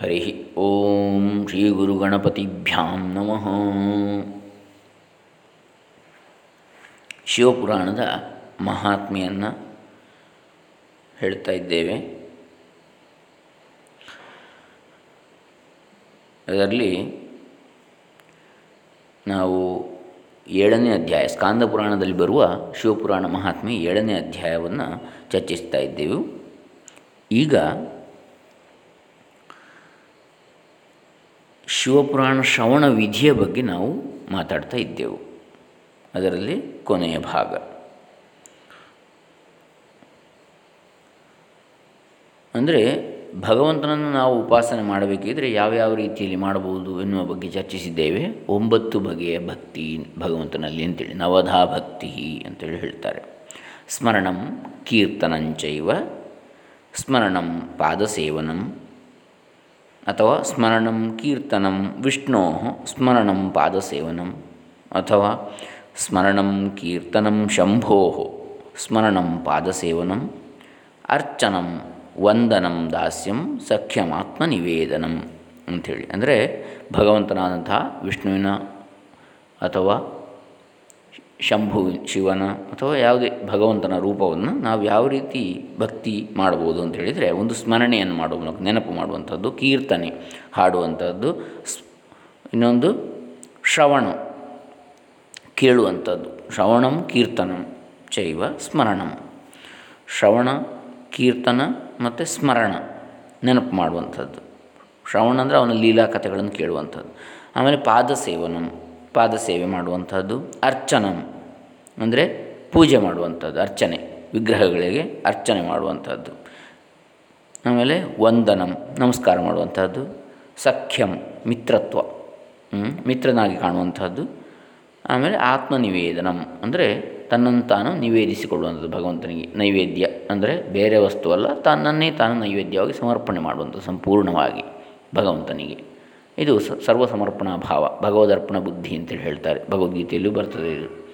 ಹರಿ ಓಂ ಶ್ರೀ ಗುರುಗಣಪತಿಭ್ಯಾಂ ನಮಃ. ಶಿವಪುರಾಣದ ಮಹಾತ್ಮೆಯನ್ನು ಹೇಳ್ತಾ ಇದ್ದೇವೆ. ಅದರಲ್ಲಿ ನಾವು ಏಳನೇ ಅಧ್ಯಾಯ, ಸ್ಕಾಂದ ಪುರಾಣದಲ್ಲಿ ಬರುವ ಶಿವಪುರಾಣ ಮಹಾತ್ಮೆ ಏಳನೇ ಅಧ್ಯಾಯವನ್ನು ಚರ್ಚಿಸ್ತಾ ಇದ್ದೆವು. ಈಗ ಶಿವಪುರಾಣ ಶ್ರವಣ ವಿಧಿಯ ಬಗ್ಗೆ ನಾವು ಮಾತಾಡ್ತಾ ಇದ್ದೆವು. ಅದರಲ್ಲಿ ಕೊನೆಯ ಭಾಗ. ಅಂದರೆ ಭಗವಂತನನ್ನು ನಾವು ಉಪಾಸನೆ ಮಾಡಬೇಕಿದ್ರೆ ಯಾವ್ಯಾವ ರೀತಿಯಲ್ಲಿ ಮಾಡಬಹುದು ಎನ್ನುವ ಬಗ್ಗೆ ಚರ್ಚಿಸಿದ್ದೇವೆ. ಒಂಬತ್ತು ಬಗೆಯ ಭಕ್ತಿ ಭಗವಂತನಲ್ಲಿ ಅಂತೇಳಿ. ನವಧಾ ಭಕ್ತಿ ಅಂತೇಳಿ ಹೇಳ್ತಾರೆ. ಸ್ಮರಣಂ ಕೀರ್ತನಂಚೈವ, ಸ್ಮರಣಂ ಪಾದಸೇವನಂ ಅಥವಾ ಸ್ಮರಣಂ ಕೀರ್ತನಂ ವಿಷ್ಣೋ ಸ್ಮರಣಂ ಪಾದಸೇವನಂ ಅಥವಾ ಸ್ಮರಣಂ ಕೀರ್ತನಂ ಶಂಭೋ ಸ್ಮರಣಂ ಪಾದಸೇವನಂ ಅರ್ಚನಂ ವಂದನಂ ದಾಸ್ಯಂ ಸಖ್ಯಮಾತ್ಮ ನಿವೇದನ ಅಂಥೇಳಿ. ಅಂದರೆ ಭಗವಂತನಾದಂತಹ ವಿಷ್ಣುವಿನ ಅಥವಾ ಶಂಭು, ಶಿವನ ಅಥವಾ ಯಾವುದೇ ಭಗವಂತನ ರೂಪವನ್ನು ನಾವು ಯಾವ ರೀತಿ ಭಕ್ತಿ ಮಾಡ್ಬೋದು ಅಂತ ಹೇಳಿದರೆ ಒಂದು ಸ್ಮರಣೆಯನ್ನು ಮಾಡುವ ಮೂಲಕ, ನೆನಪು ಮಾಡುವಂಥದ್ದು, ಕೀರ್ತನೆ ಹಾಡುವಂಥದ್ದು ಇನ್ನೊಂದು ಶ್ರವಣ ಕೇಳುವಂಥದ್ದು. ಶ್ರವಣಂ ಕೀರ್ತನಂ ಚೈವ ಸ್ಮರಣಂ. ಶ್ರವಣ, ಕೀರ್ತನ ಮತ್ತು ಸ್ಮರಣ ನೆನಪು ಮಾಡುವಂಥದ್ದು. ಶ್ರವಣ ಅಂದರೆ ಅವನ ಲೀಲಾ ಕಥೆಗಳನ್ನು ಕೇಳುವಂಥದ್ದು. ಆಮೇಲೆ ಪಾದ ಸೇವನಂ ಪಾದ ಸೇವೆ ಮಾಡುವಂಥದ್ದು, ಅರ್ಚನಂ, ಅಂದರೆ ಪೂಜೆ ಮಾಡುವಂಥದ್ದು, ಅರ್ಚನೆ, ವಿಗ್ರಹಗಳಿಗೆ ಅರ್ಚನೆ ಮಾಡುವಂಥದ್ದು. ಆಮೇಲೆ ವಂದನಂ, ನಮಸ್ಕಾರ ಮಾಡುವಂಥದ್ದು, ಸಖ್ಯಂ, ಮಿತ್ರತ್ವ ಮಿತ್ರನಾಗಿ ಕಾಣುವಂಥದ್ದು. ಆಮೇಲೆ ಆತ್ಮನಿವೇದನಂ, ಅಂದರೆ ತನ್ನನ್ನು ತಾನು ನಿವೇದಿಸಿಕೊಡುವಂಥದ್ದು ಭಗವಂತನಿಗೆ ನೈವೇದ್ಯ, ಅಂದರೆ ಬೇರೆ ವಸ್ತು ಅಲ್ಲ, ತನ್ನನ್ನೇ ತಾನು ನೈವೇದ್ಯವಾಗಿ ಸಮರ್ಪಣೆ ಮಾಡುವಂಥದ್ದು, ಸಂಪೂರ್ಣವಾಗಿ ಭಗವಂತನಿಗೆ. ಇದು ಸರ್ವ ಸಮರ್ಪಣಾ ಭಾವ, ಭಗವದರ್ಪಣ ಬುದ್ಧಿ ಅಂತೇಳಿ ಹೇಳ್ತಾರೆ. ಭಗವದ್ಗೀತೆಯಲ್ಲೂ ಬರ್ತದೆ ಇದು.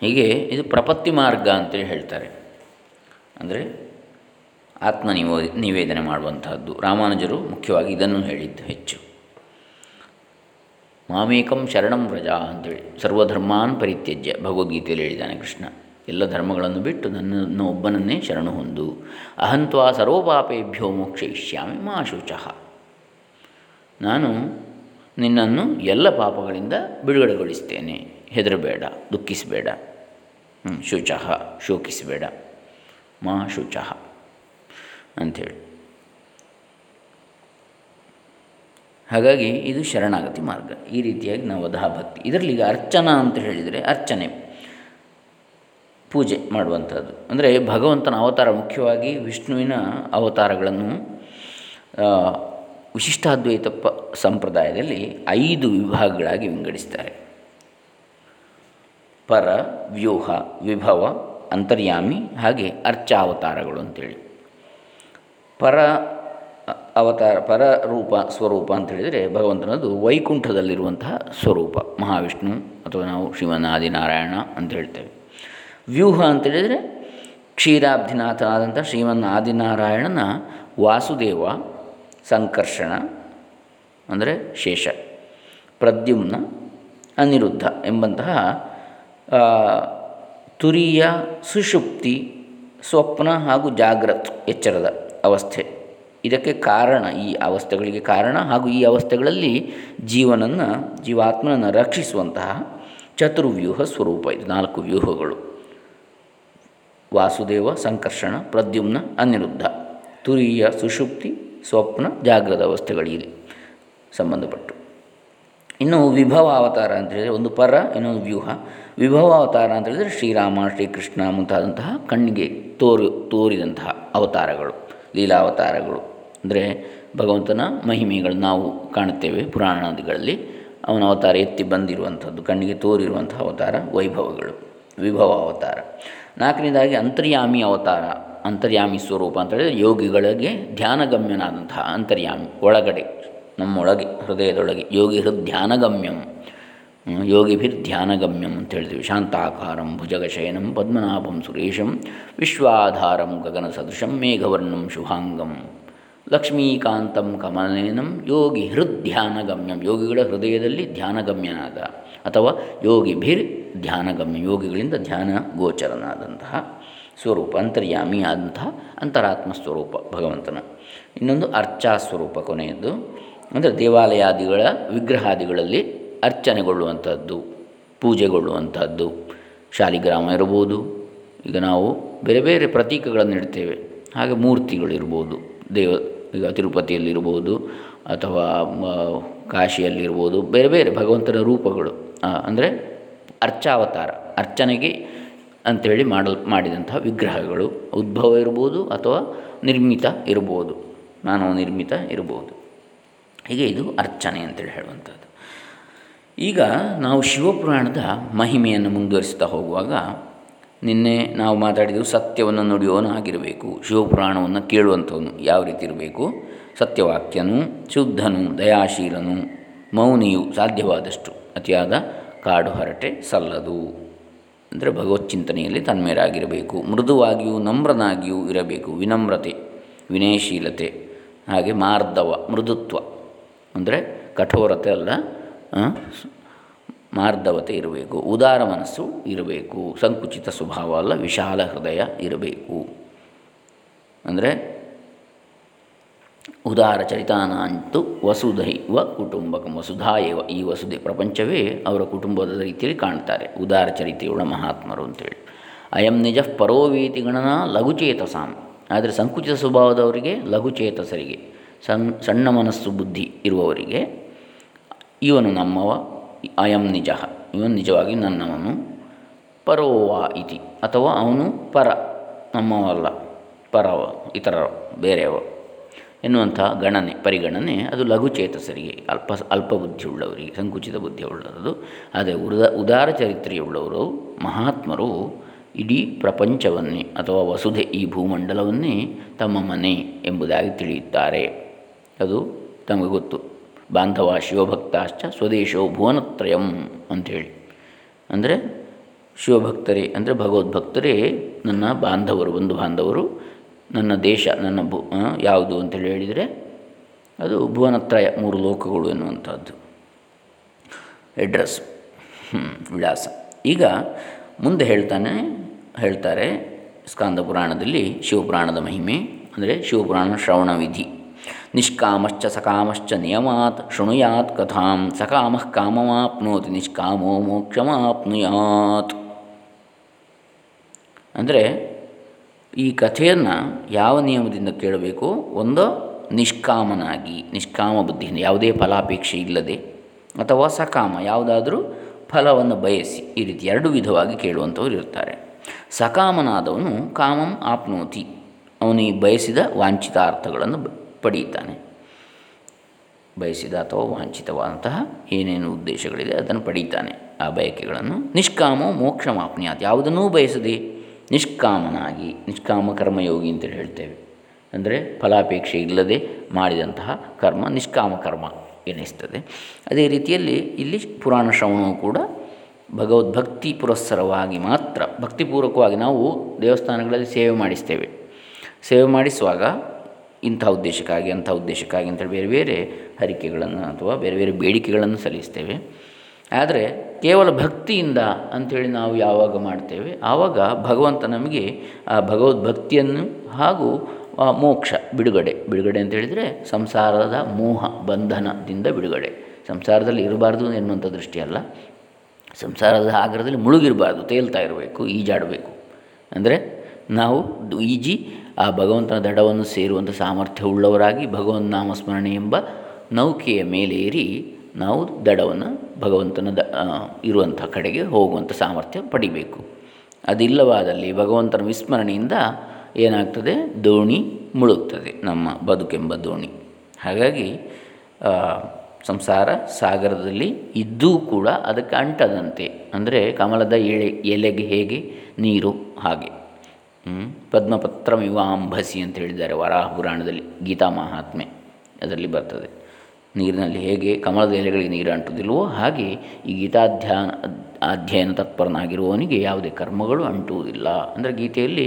ಹೀಗೆ ಇದು ಪ್ರಪತ್ತಿ ಮಾರ್ಗ ಅಂತೇಳಿ ಹೇಳ್ತಾರೆ. ಅಂದರೆ ಆತ್ಮ ನಿವೋ, ನಿವೇದನೆ ಮಾಡುವಂತಹದ್ದು. ರಾಮಾನುಜರು ಮುಖ್ಯವಾಗಿ ಇದನ್ನು ಹೇಳಿದ್ದು ಹೆಚ್ಚು. ಮಾಮೇಕಂ ಶರಣಂ ವ್ರಜ ಅಂತೇಳಿ. ಸರ್ವಧರ್ಮಾನ್ ಪರಿತ್ಯಜ್ಯ. ಭಗವದ್ಗೀತೆಯಲ್ಲಿ ಹೇಳಿದ್ದಾನೆ ಕೃಷ್ಣ. ಎಲ್ಲ ಧರ್ಮಗಳನ್ನು ಬಿಟ್ಟು ನನ್ನನ್ನು ಒಬ್ಬನನ್ನೇ ಶರಣು ಹೊಂದು. ಅಹಂತ್ವಾ ಸರ್ವಪಾಪೇಭ್ಯೋ ಮೋಕ್ಷಯಿಷ್ಯಾಮಿ ಮಾ ಶುಚಃ. ನಾನು ನಿನ್ನನ್ನು ಎಲ್ಲ ಪಾಪಗಳಿಂದ ಬಿಡುಗಡೆಗೊಳಿಸ್ತೇನೆ. ಹೆದರಬೇಡ, ದುಃಖಿಸಬೇಡ. ಶುಚಃ, ಶೋಕಿಸಬೇಡ. ಮಾ ಶುಚಃ ಅಂಥೇಳಿ. ಹಾಗಾಗಿ ಇದು ಶರಣಾಗತಿ ಮಾರ್ಗ. ಈ ರೀತಿಯಾಗಿ ನಾವು ಭಕ್ತಿ. ಇದರಲ್ಲಿ ಈಗ ಅರ್ಚನಾ ಅಂತ ಹೇಳಿದರೆ ಅರ್ಚನೆ, ಪೂಜೆ ಮಾಡುವಂಥದ್ದು. ಅಂದರೆ ಭಗವಂತನ ಅವತಾರ ಮುಖ್ಯವಾಗಿ ವಿಷ್ಣುವಿನ ಅವತಾರಗಳನ್ನು ವಿಶಿಷ್ಟಾದ್ವೈತ ಪ ಸಂಪ್ರದಾಯದಲ್ಲಿ ಐದು ವಿಭಾಗಗಳಾಗಿ ವಿಂಗಡಿಸ್ತಾರೆ. ಪರ, ವ್ಯೂಹ, ವಿಭವ, ಅಂತರ್ಯಾಮಿ ಹಾಗೆ ಅರ್ಚಾವತಾರಗಳು ಅಂತೇಳಿ. ಪರ, ಅವತಾರ, ಪರ ರೂಪ, ಸ್ವರೂಪ ಅಂತ ಹೇಳಿದರೆ ಭಗವಂತನದು ವೈಕುಂಠದಲ್ಲಿರುವಂತಹ ಸ್ವರೂಪ. ಮಹಾವಿಷ್ಣು ಅಥವಾ ನಾವು ಶ್ರೀಮನ್ನಾದಿನಾರಾಯಣ ಅಂತ ಹೇಳ್ತೇವೆ. ವ್ಯೂಹ ಅಂತೇಳಿದರೆ ಕ್ಷೀರಾಬ್ಧಿನಾಥನಾದಂಥ ಶ್ರೀಮನ್ ಆದಿನಾರಾಯಣನ ವಾಸುದೇವ ಸಂಕರ್ಷಣ, ಅಂದರೆ ಶೇಷ, ಪ್ರದ್ಯುಮ್ನ ಅನಿರುದ್ಧ ಎಂಬಂತಹ ತುರಿಯ ಸುಷುಪ್ತಿ, ಸ್ವಪ್ನ ಹಾಗೂ ಜಾಗ್ರತ್ ಎಚ್ಚರದ ಅವಸ್ಥೆ. ಇದಕ್ಕೆ ಕಾರಣ ಈ ಅವಸ್ಥೆಗಳಿಗೆ ಕಾರಣ ಹಾಗೂ ಈ ಅವಸ್ಥೆಗಳಲ್ಲಿ ಜೀವನನ್ನು, ಜೀವಾತ್ಮನನ್ನು ರಕ್ಷಿಸುವಂತಹ ಚತುರ್ವ್ಯೂಹ ಸ್ವರೂಪ ಇದು, ನಾಲ್ಕು ವ್ಯೂಹಗಳು. ವಾಸುದೇವ, ಸಂಕರ್ಷಣ, ಪ್ರದ್ಯುಮ್ನ ಅನಿರುದ್ಧ. ತುರಿಯ ಸುಷುಪ್ತಿ ಸ್ವಪ್ನ ಜಾಗೃತ ಅವಸ್ಥೆಗಳಿಗೆ ಸಂಬಂಧಪಟ್ಟು. ಇನ್ನು ವಿಭವ ಅವತಾರ ಅಂತ ಹೇಳಿದರೆ ಒಂದು ಪರ, ಇನ್ನೊಂದು ವ್ಯೂಹ. ವಿಭವ ಅವತಾರ ಅಂತ ಹೇಳಿದರೆ ಶ್ರೀರಾಮ, ಶ್ರೀಕೃಷ್ಣ ಮುಂತಾದಂತಹ ಕಣ್ಣಿಗೆ ತೋರು, ತೋರಿದಂತಹ ಅವತಾರಗಳು, ಲೀಲಾವತಾರಗಳು. ಅಂದರೆ ಭಗವಂತನ ಮಹಿಮೆಗಳು ನಾವು ಕಾಣುತ್ತೇವೆ ಪುರಾಣಾದಿಗಳಲ್ಲಿ. ಅವನ ಅವತಾರ ಎತ್ತಿ ಬಂದಿರುವಂಥದ್ದು, ಕಣ್ಣಿಗೆ ತೋರಿರುವಂತಹ ಅವತಾರ ವೈಭವಗಳು, ವಿಭವ ಅವತಾರ. ನಾಲ್ಕನೇದಾಗಿ ಅಂತರ್ಯಾಮಿ ಅವತಾರ. ಅಂತರ್ಯಾಮಿ ಸ್ವರೂಪ ಅಂತ ಹೇಳಿದರೆ ಯೋಗಿಗಳಿಗೆ ಧ್ಯಾನಗಮ್ಯನಾದಂತಹ ಅಂತರ್ಯಾಮಿ, ಒಳಗಡೆ, ನಮ್ಮೊಳಗೆ, ಹೃದಯದೊಳಗೆ. ಯೋಗಿ ಯೋಗಿಭಿರ್ ಧ್ಯಾನಗಮ್ಯಂ ಅಂತ ಹೇಳ್ತೀವಿ. ಶಾಂತಾಕಾರಂ ಭುಜಗಶಯನಂ ಪದ್ಮನಾಭಂ ಸುರೇಶಂ, ವಿಶ್ವಾಧಾರಂ ಗಗನ ಸದೃಶಂ ಮೇಘವರ್ಣಂ ಶುಭಾಂಗಂ. ಲಕ್ಷ್ಮೀಕಾಂತಂ ಕಮಲೇನಂ ಯೋಗಿ ಹೃದ್ಧ್ಯಾನಗಮ್ಯಂ ಯೋಗಿಗಳ ಹೃದಯದಲ್ಲಿ ಧ್ಯಾನಗಮ್ಯನಾದ ಅಥವಾ ಯೋಗಿಭಿರ್ ಧ್ಯಾನಗಮ್ಯ. ಯೋಗಿಗಳಿಂದ ಧ್ಯಾನ ಗೋಚರನಾದಂತಹ ಸ್ವರೂಪ, ಅಂತರ್ಯಾಮಿ ಆದಂತಹ ಅಂತರಾತ್ಮ ಸ್ವರೂಪ ಭಗವಂತನ. ಇನ್ನೊಂದು ಅರ್ಚಾ ಸ್ವರೂಪ ಕೊನೆಯದ್ದು. ಅಂದರೆ ದೇವಾಲಯಾದಿಗಳ, ವಿಗ್ರಹಾದಿಗಳಲ್ಲಿ ಅರ್ಚನೆಗೊಳ್ಳುವಂಥದ್ದು, ಪೂಜೆಗೊಳ್ಳುವಂಥದ್ದು, ಶಾಲಿಗ್ರಾಮ ಇರ್ಬೋದು. ಈಗ ನಾವು ಬೇರೆ ಬೇರೆ ಪ್ರತೀಕಗಳನ್ನು ಇಡ್ತೇವೆ. ಹಾಗೆ ಮೂರ್ತಿಗಳಿರ್ಬೋದು, ದೇವ, ಈಗ ತಿರುಪತಿಯಲ್ಲಿರ್ಬೋದು, ಅಥವಾ ಕಾಶಿಯಲ್ಲಿರ್ಬೋದು, ಬೇರೆ ಬೇರೆ ಭಗವಂತನ ರೂಪಗಳು. ಅಂದರೆ ಅರ್ಚಾವತಾರ, ಅರ್ಚನೆಗೆ ಅಂಥೇಳಿ ಮಾಡಲ್, ಮಾಡಿದಂತಹ ವಿಗ್ರಹಗಳು ಉದ್ಭವ ಇರ್ಬೋದು ಅಥವಾ ನಿರ್ಮಿತ ಇರ್ಬೋದು. ಮಾನವ ನಿರ್ಮಿತ ಇರ್ಬೋದು. ಹೀಗೆ ಇದು ಅರ್ಚನೆ ಅಂತೇಳಿ ಹೇಳುವಂಥದ್ದು. ಈಗ ನಾವು ಶಿವಪುರಾಣದ ಮಹಿಮೆಯನ್ನು ಮುಂದುವರಿಸ್ತಾ ಹೋಗುವಾಗ ನಿನ್ನೆ ನಾವು ಮಾತಾಡಿದೆವು ಸತ್ಯವನ್ನು ನುಡಿಯೋನು ಆಗಿರಬೇಕು, ಶಿವಪುರಾಣವನ್ನು ಕೇಳುವಂಥವನು ಯಾವ ರೀತಿ ಇರಬೇಕು, ಸತ್ಯವಾಕ್ಯನು, ಶುದ್ಧನು, ದಯಾಶೀಲನು, ಮೌನಿಯು ಸಾಧ್ಯವಾದಷ್ಟು ಅತಿಯಾದ ಕಾಡು ಹರಟೆ ಸಲ್ಲದು. ಅಂದರೆ ಭಗವತ್ ಚಿಂತನೆಯಲ್ಲಿ ತನ್ಮೇರಾಗಿರಬೇಕು ಮೃದುವಾಗಿಯೂ ನಮ್ರನಾಗಿಯೂ ಇರಬೇಕು. ವಿನಮ್ರತೆ, ವಿನಯಶೀಲತೆ, ಹಾಗೆ ಮಾರ್ಧವ ಮೃದುತ್ವ. ಅಂದರೆ ಕಠೋರತೆ ಅಲ್ಲ ಮಾರ್ಧವತೆ ಇರಬೇಕು. ಉದಾರ ಮನಸ್ಸು ಇರಬೇಕು. ಸಂಕುಚಿತ ಸ್ವಭಾವ ಅಲ್ಲ, ವಿಶಾಲ ಹೃದಯ ಇರಬೇಕು. ಅಂದರೆ ಉದಾರ ಚರಿತಾನಂತು ವಸುಧೈವ ಕುಟುಂಬಕಂ. ವಸುಧಾಯವ ಈ ವಸುಧೆ ಪ್ರಪಂಚವೇ ಅವರ ಕುಟುಂಬದ ರೀತಿಯಲ್ಲಿ ಕಾಣ್ತಾರೆ ಉದಾರ ಚರಿತೆಯುಳ್ಳ ಮಹಾತ್ಮರು ಅಂತೇಳಿ. ಅಯಂ ನಿಜ ಪರೋವೀತಿ ಗಣನ ಲಘುಚೇತಸಾಂ. ಆದರೆ ಸಂಕುಚಿತ ಸ್ವಭಾವದವರಿಗೆ ಲಘುಚೇತಸರಿಗೆ ಸಣ್ಣ ಸಣ್ಣ ಮನಸ್ಸು ಬುದ್ಧಿ ಇರುವವರಿಗೆ ಇವನು ನಮ್ಮವ, ಅಯಂ ನಿಜ. ಇವನು ನಿಜವಾಗಿ ನನ್ನವನು. ಪರೋವ ಇತಿ. ಅಥವಾ ಅವನು ಪರ, ನಮ್ಮವಲ್ಲ, ಪರವ ಇತರ ಬೇರೆಯವ. ಎನ್ನುವಂಥ ಗಣನೆ, ಪರಿಗಣನೆ, ಅದು ಲಘುಚೇತಸರಿಗೆ, ಅಲ್ಪ ಅಲ್ಪ ಬುದ್ಧಿಯುಳ್ಳವರಿಗೆ, ಸಂಕುಚಿತ ಬುದ್ಧಿಯುಳ್ಳವರು ಆದರೆ ಉದ, ಉದಾರ ಚರಿತ್ರೆಯುಳ್ಳವರು, ಮಹಾತ್ಮರು ಇಡೀ ಪ್ರಪಂಚವನ್ನೇ ಅಥವಾ ವಸುಧೆ ಈ ಭೂಮಂಡಲವನ್ನೇ ತಮ್ಮ ಮನೆ ಎಂಬುದಾಗಿ ತಿಳಿಯುತ್ತಾರೆ. ಅದು ತಮಗೆ ಗೊತ್ತು. ಬಾಂಧವ ಶಿವಭಕ್ತಾಶ್ಚ ಸ್ವದೇಶೋ ಭುವನತ್ರಯಂ ಅಂಥೇಳಿ. ಅಂದರೆ ಶಿವಭಕ್ತರೇ, ಅಂದರೆ ಭಗವದ್ಭಕ್ತರೇ ನನ್ನ ಬಾಂಧವರು ಬಂಧು ಬಾಂಧವರು ನನ್ನ ದೇಶ, ನನ್ನ ಭೂ ಯಾವುದು ಅಂತೇಳಿ ಹೇಳಿದರೆ ಅದು ಭುವನತ್ರಯ ಮೂರು ಲೋಕಗಳು ಎನ್ನುವಂಥದ್ದು. ಎಡ್ರೆಸ್ ವಿಳಾಸ. ಈಗ ಮುಂದೆ ಹೇಳ್ತಾನೆ, ಹೇಳ್ತಾರೆ ಸ್ಕಾಂದ ಪುರಾಣದಲ್ಲಿ ಶಿವಪುರಾಣದ ಮಹಿಮೆ, ಅಂದರೆ ಶಿವಪುರಾಣ ಶ್ರವಣ ವಿಧಿ. ನಿಷ್ಕಾಮಶ್ಚ ಸಕಾಮಶ್ಚ ನಿಯಮಾತ್ ಶೃಣುಯಾತ್ ಕಥಾಂ, ಸಕಾಮಃ ಕಾಮಮಾಪ್ನೋತಿ ನಿಷ್ಕಾಮೋ ಮೋಕ್ಷಮಾಪ್ನುಯಾತ್. ಅಂದರೆ ಈ ಕಥೆಯನ್ನು ಯಾವ ನಿಯಮದಿಂದ ಕೇಳಬೇಕು? ಒಂದು, ನಿಷ್ಕಾಮನಾಗಿ, ನಿಷ್ಕಾಮ ಬುದ್ಧಿಯಿಂದ, ಯಾವುದೇ ಫಲಾಪೇಕ್ಷೆ ಇಲ್ಲದೆ ಅಥವಾ ಸಕಾಮ, ಯಾವುದಾದರೂ ಫಲವನ್ನು ಬಯಸಿ ಈ ರೀತಿ ಎರಡು ವಿಧವಾಗಿ ಕೇಳುವಂಥವ್ರು ಇರ್ತಾರೆ. ಸಕಾಮನಾದವನು ಕಾಮಂ ಆಪ್ನೋತಿ. ಅವನಿಗೆ ಬಯಸಿದ ವಾಂಛಿತಾರ್ಥಗಳನ್ನು ಪಡೆಯುತ್ತಾನೆ. ಬಯಸಿದ ಅಥವಾ ವಾಂಛಿತವಾದಂತಹ ಏನೇನು ಉದ್ದೇಶಗಳಿದೆ ಅದನ್ನು ಪಡೆಯುತ್ತಾನೆ. ಆ ಬಯಕೆಗಳನ್ನು ನಿಷ್ಕಾಮ ಮೋಕ್ಷ ಮಾಪ್ನಿಯಾತ್ ಯಾವುದನ್ನೂ ಬಯಸದೆ ನಿಷ್ಕಾಮನಾಗಿ ನಿಷ್ಕಾಮ ಕರ್ಮಯೋಗಿ ಅಂತೇಳಿ ಹೇಳ್ತೇವೆ. ಅಂದರೆ ಫಲಾಪೇಕ್ಷೆ ಇಲ್ಲದೆ ಮಾಡಿದಂತಹ ಕರ್ಮ ನಿಷ್ಕಾಮ ಕರ್ಮ ಎನಿಸ್ತದೆ. ಅದೇ ರೀತಿಯಲ್ಲಿ ಇಲ್ಲಿ ಪುರಾಣ ಶ್ರವಣವು ಕೂಡ ಭಗವದ್ಭಕ್ತಿ ಪುರಸ್ಸರವಾಗಿ ಮಾತ್ರ ಭಕ್ತಿಪೂರ್ವಕವಾಗಿ ನಾವು ದೇವಸ್ಥಾನಗಳಲ್ಲಿ ಸೇವೆ ಮಾಡಿಸ್ತೇವೆ. ಸೇವೆ ಮಾಡಿಸುವಾಗ ಇಂಥ ಉದ್ದೇಶಕ್ಕಾಗಿ, ಅಂಥ ಉದ್ದೇಶಕ್ಕಾಗಿ ಅಂತೇಳಿ ಬೇರೆ ಬೇರೆ ಹರಿಕೆಗಳನ್ನು ಅಥವಾ ಬೇರೆ ಬೇರೆ ಬೇಡಿಕೆಗಳನ್ನು ಸಲ್ಲಿಸ್ತೇವೆ. ಆದರೆ ಕೇವಲ ಭಕ್ತಿಯಿಂದ ಅಂಥೇಳಿ ನಾವು ಯಾವಾಗ ಮಾಡ್ತೇವೆ? ಆವಾಗ ಭಗವಂತ ನಮಗೆ ಆ ಭಗವದ್ಭಕ್ತಿಯನ್ನು ಹಾಗೂ ಮೋಕ್ಷ, ಬಿಡುಗಡೆ. ಬಿಡುಗಡೆ ಅಂತ ಹೇಳಿದರೆ ಸಂಸಾರದ ಮೋಹ, ಬಂಧನದಿಂದ ಬಿಡುಗಡೆ. ಸಂಸಾರದಲ್ಲಿ ಇರಬಾರ್ದು ಎನ್ನುವಂಥ ದೃಷ್ಟಿಯಲ್ಲ ಸಂಸಾರದ ಆಗರದಲ್ಲಿ ಮುಳುಗಿರಬಾರ್ದು, ತೇಲ್ತಾ ಇರಬೇಕು, ಈಜಾಡಬೇಕು. ಅಂದರೆ ನಾವು ಈಜಿ ಆ ಭಗವಂತನ ದಡವನ್ನು ಸೇರುವಂಥ ಸಾಮರ್ಥ್ಯವುಳ್ಳವರಾಗಿ ಭಗವನ್ ನಾಮಸ್ಮರಣೆ ಎಂಬ ನೌಕೆಯ ಮೇಲೇರಿ ನಾವು ದಡವನ್ನು ಭಗವಂತನ ದ ಇರುವಂಥ ಕಡೆಗೆ ಹೋಗುವಂಥ ಸಾಮರ್ಥ್ಯ ಪಡಿಬೇಕು. ಅದಿಲ್ಲವಾದಲ್ಲಿ ಭಗವಂತನ ವಿಸ್ಮರಣೆಯಿಂದ ಏನಾಗ್ತದೆ? ದೋಣಿ ಮುಳುಗ್ತದೆ ನಮ್ಮ ಬದುಕೆಂಬ ದೋಣಿ. ಹಾಗಾಗಿ ಸಂಸಾರ ಸಾಗರದಲ್ಲಿ ಇದ್ದೂ ಕೂಡ ಅದಕ್ಕೆ ಅಂಟದಂತೆ. ಅಂದರೆ ಕಮಲದ ಎಳೆ, ಎಲೆಗೆ ಹೇಗೆ? ನೀರು ಹಾಗೆ. ಪದ್ಮಪತ್ರಮಿವಾಂಭಸಿ ಅಂತ ಹೇಳಿದ್ದಾರೆ ವರಾಹ ಪುರಾಣದಲ್ಲಿ ಗೀತಾ ಮಹಾತ್ಮೆ. ಅದರಲ್ಲಿ ಬರ್ತದೆ. ನೀರಿನಲ್ಲಿ ಹೇಗೆ ಕಮಲದ ಎಲೆಗಳಿಗೆ ನೀರು ಅಂಟುವುದಿಲ್ಲವೋ ಹಾಗೆ ಈ ಗೀತಾಧ್ಯಾನ, ಅಧ್ಯಯನ ತತ್ಪರನಾಗಿರುವವನಿಗೆ ಯಾವುದೇ ಕರ್ಮಗಳು ಅಂಟುವುದಿಲ್ಲ. ಅಂದರೆ ಗೀತೆಯಲ್ಲಿ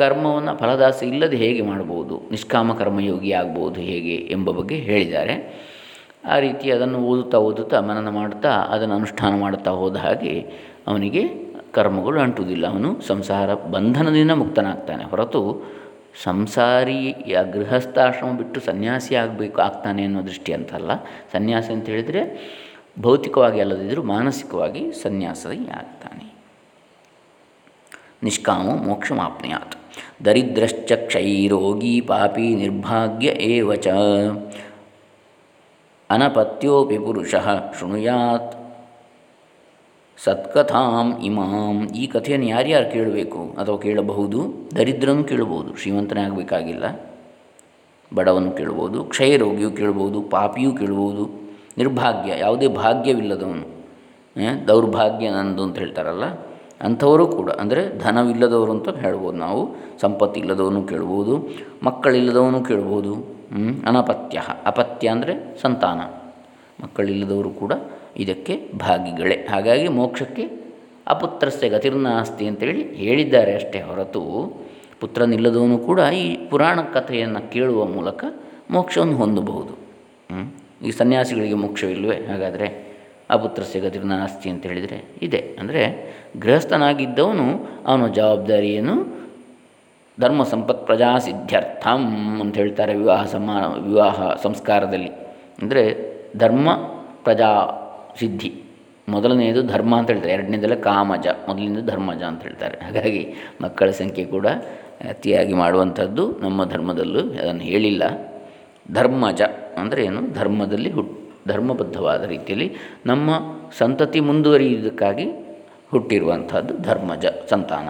ಕರ್ಮವನ್ನು ಫಲದಾಸ ಇಲ್ಲದೆ ಹೇಗೆ ಮಾಡಬಹುದು, ನಿಷ್ಕಾಮ ಕರ್ಮಯೋಗಿ ಆಗ್ಬೋದು ಹೇಗೆ ಎಂಬ ಬಗ್ಗೆ ಹೇಳಿದ್ದಾರೆ. ಆ ರೀತಿ ಅದನ್ನು ಓದುತ್ತಾ ಓದುತ್ತಾ ಮನನ ಮಾಡುತ್ತಾ ಅದನ್ನು ಅನುಷ್ಠಾನ ಮಾಡುತ್ತಾ ಹೋದ ಹಾಗೆ ಅವನಿಗೆ ಕರ್ಮಗಳು ಅಂಟುವುದಿಲ್ಲ. ಅವನು ಸಂಸಾರ ಬಂಧನದಿಂದ ಮುಕ್ತನಾಗ್ತಾನೆ ಹೊರತು ಸಂಸಾರಿ ಗೃಹಸ್ಥಾಶ್ರಮ ಬಿಟ್ಟು ಸನ್ಯಾಸಿ ಆಗಬೇಕು, ಆಗ್ತಾನೆ ಅನ್ನೋ ದೃಷ್ಟಿ ಅಂತಲ್ಲ. ಸನ್ಯಾಸಿ ಅಂತ ಹೇಳಿದರೆ ಭೌತಿಕವಾಗಿ ಅಲ್ಲದಿದ್ದರೂ ಮಾನಸಿಕವಾಗಿ ಸನ್ಯಾಸಿ ಆಗ್ತಾನೆ. ನಿಷ್ಕಾಮೋ ಆಪ್ನೆಯಾತ್. ದರಿದ್ರಶ್ಚ ಕ್ಷೈರೋಗಿ ಪಾಪಿ ನಿರ್ಭಾಗ್ಯ ಏವಚ. ಅನಪತ್ಯೋಪಿ ಪುರುಷ ಶೃಣುಯಾತ್. ಸತ್ಕಥಾಂ ಇಮಾಂ. ಈ ಕಥೆಯನ್ನು ಯಾರ್ಯಾರು ಕೇಳಬೇಕು ಅಥವಾ ಕೇಳಬಹುದು? ದರಿದ್ರನು ಕೇಳಬಹುದು ಶ್ರೀಮಂತನೇ ಆಗಬೇಕಾಗಿಲ್ಲ ಬಡವನು ಕೇಳ್ಬೋದು ಕ್ಷಯರೋಗಿಯು ಕೇಳ್ಬೋದು ಪಾಪಿಯೂ ಕೇಳ್ಬೋದು ನಿರ್ಭಾಗ್ಯ, ಯಾವುದೇ ಭಾಗ್ಯವಿಲ್ಲದವನು ದೌರ್ಭಾಗ್ಯ ನಂದು ಅಂತ ಹೇಳ್ತಾರಲ್ಲ, ಅಂಥವರು ಕೂಡ, ಅಂದರೆ ಧನವಿಲ್ಲದವರು ಅಂತ ಹೇಳ್ಬೋದು ನಾವು ಸಂಪತ್ತು ಇಲ್ಲದವನು ಕೇಳ್ಬೋದು ಮಕ್ಕಳಿಲ್ಲದವನು ಕೇಳ್ಬೋದು ಅನಪತ್ಯ, ಅಪತ್ಯ ಅಂದರೆ ಸಂತಾನ, ಮಕ್ಕಳಿಲ್ಲದವರು ಕೂಡ ಇದಕ್ಕೆ ಭಾಗಿಗಳೇ. ಹಾಗಾಗಿ ಮೋಕ್ಷಕ್ಕೆ ಅಪುತ್ರಸ್ಯ ಗತಿರ್ನಾಸ್ತಿ ಅಂತೇಳಿ ಹೇಳಿದ್ದಾರೆ ಅಷ್ಟೇ ಹೊರತು ಪುತ್ರನಿಲ್ಲದವನು ಕೂಡ ಈ ಪುರಾಣ ಕಥೆಯನ್ನು ಕೇಳುವ ಮೂಲಕ ಮೋಕ್ಷವನ್ನು ಹೊಂದಬಹುದು. ಈ ಸನ್ಯಾಸಿಗಳಿಗೆ ಮೋಕ್ಷವಿಲ್ಲವೇ ಹಾಗಾದರೆ ಅಪುತ್ರಸ್ಯ ಗತಿರ್ನಾಸ್ತಿ ಅಂತ ಹೇಳಿದರೆ ಇದೆ. ಅಂದರೆ ಗೃಹಸ್ಥನಾಗಿದ್ದವನು ಅವನ ಜವಾಬ್ದಾರಿಯನ್ನು ಧರ್ಮ ಸಂಪತ್ ಪ್ರಜಾ ಸಿದ್ಧಾರ್ಥಂ ಅಂತ ಹೇಳ್ತಾರೆ ವಿವಾಹ ಸಮಾನ ವಿವಾಹ ಸಂಸ್ಕಾರದಲ್ಲಿ. ಅಂದರೆ ಧರ್ಮ ಪ್ರಜಾ ಸಿದ್ಧಿ. ಮೊದಲನೆಯದು ಧರ್ಮ ಅಂತ ಹೇಳ್ತಾರೆ. ಎರಡನೇದೆಲ್ಲ ಕಾಮಜ ಮೊದಲಿಂದ ಧರ್ಮಜ ಅಂತ ಹೇಳ್ತಾರೆ. ಹಾಗಾಗಿ ಮಕ್ಕಳ ಸಂಖ್ಯೆ ಕೂಡ ಅತಿಯಾಗಿ ಮಾಡುವಂಥದ್ದು ನಮ್ಮ ಧರ್ಮದಲ್ಲೂ ಅದನ್ನು ಹೇಳಿಲ್ಲ. ಧರ್ಮಜ ಅಂದರೆ ಏನು? ಧರ್ಮದಲ್ಲಿ ಹುಟ್, ಧರ್ಮಬದ್ಧವಾದ ರೀತಿಯಲ್ಲಿ ನಮ್ಮ ಸಂತತಿ ಮುಂದುವರಿಯುವುದಕ್ಕಾಗಿ ಹುಟ್ಟಿರುವಂಥದ್ದು ಧರ್ಮಜ, ಸಂತಾನ.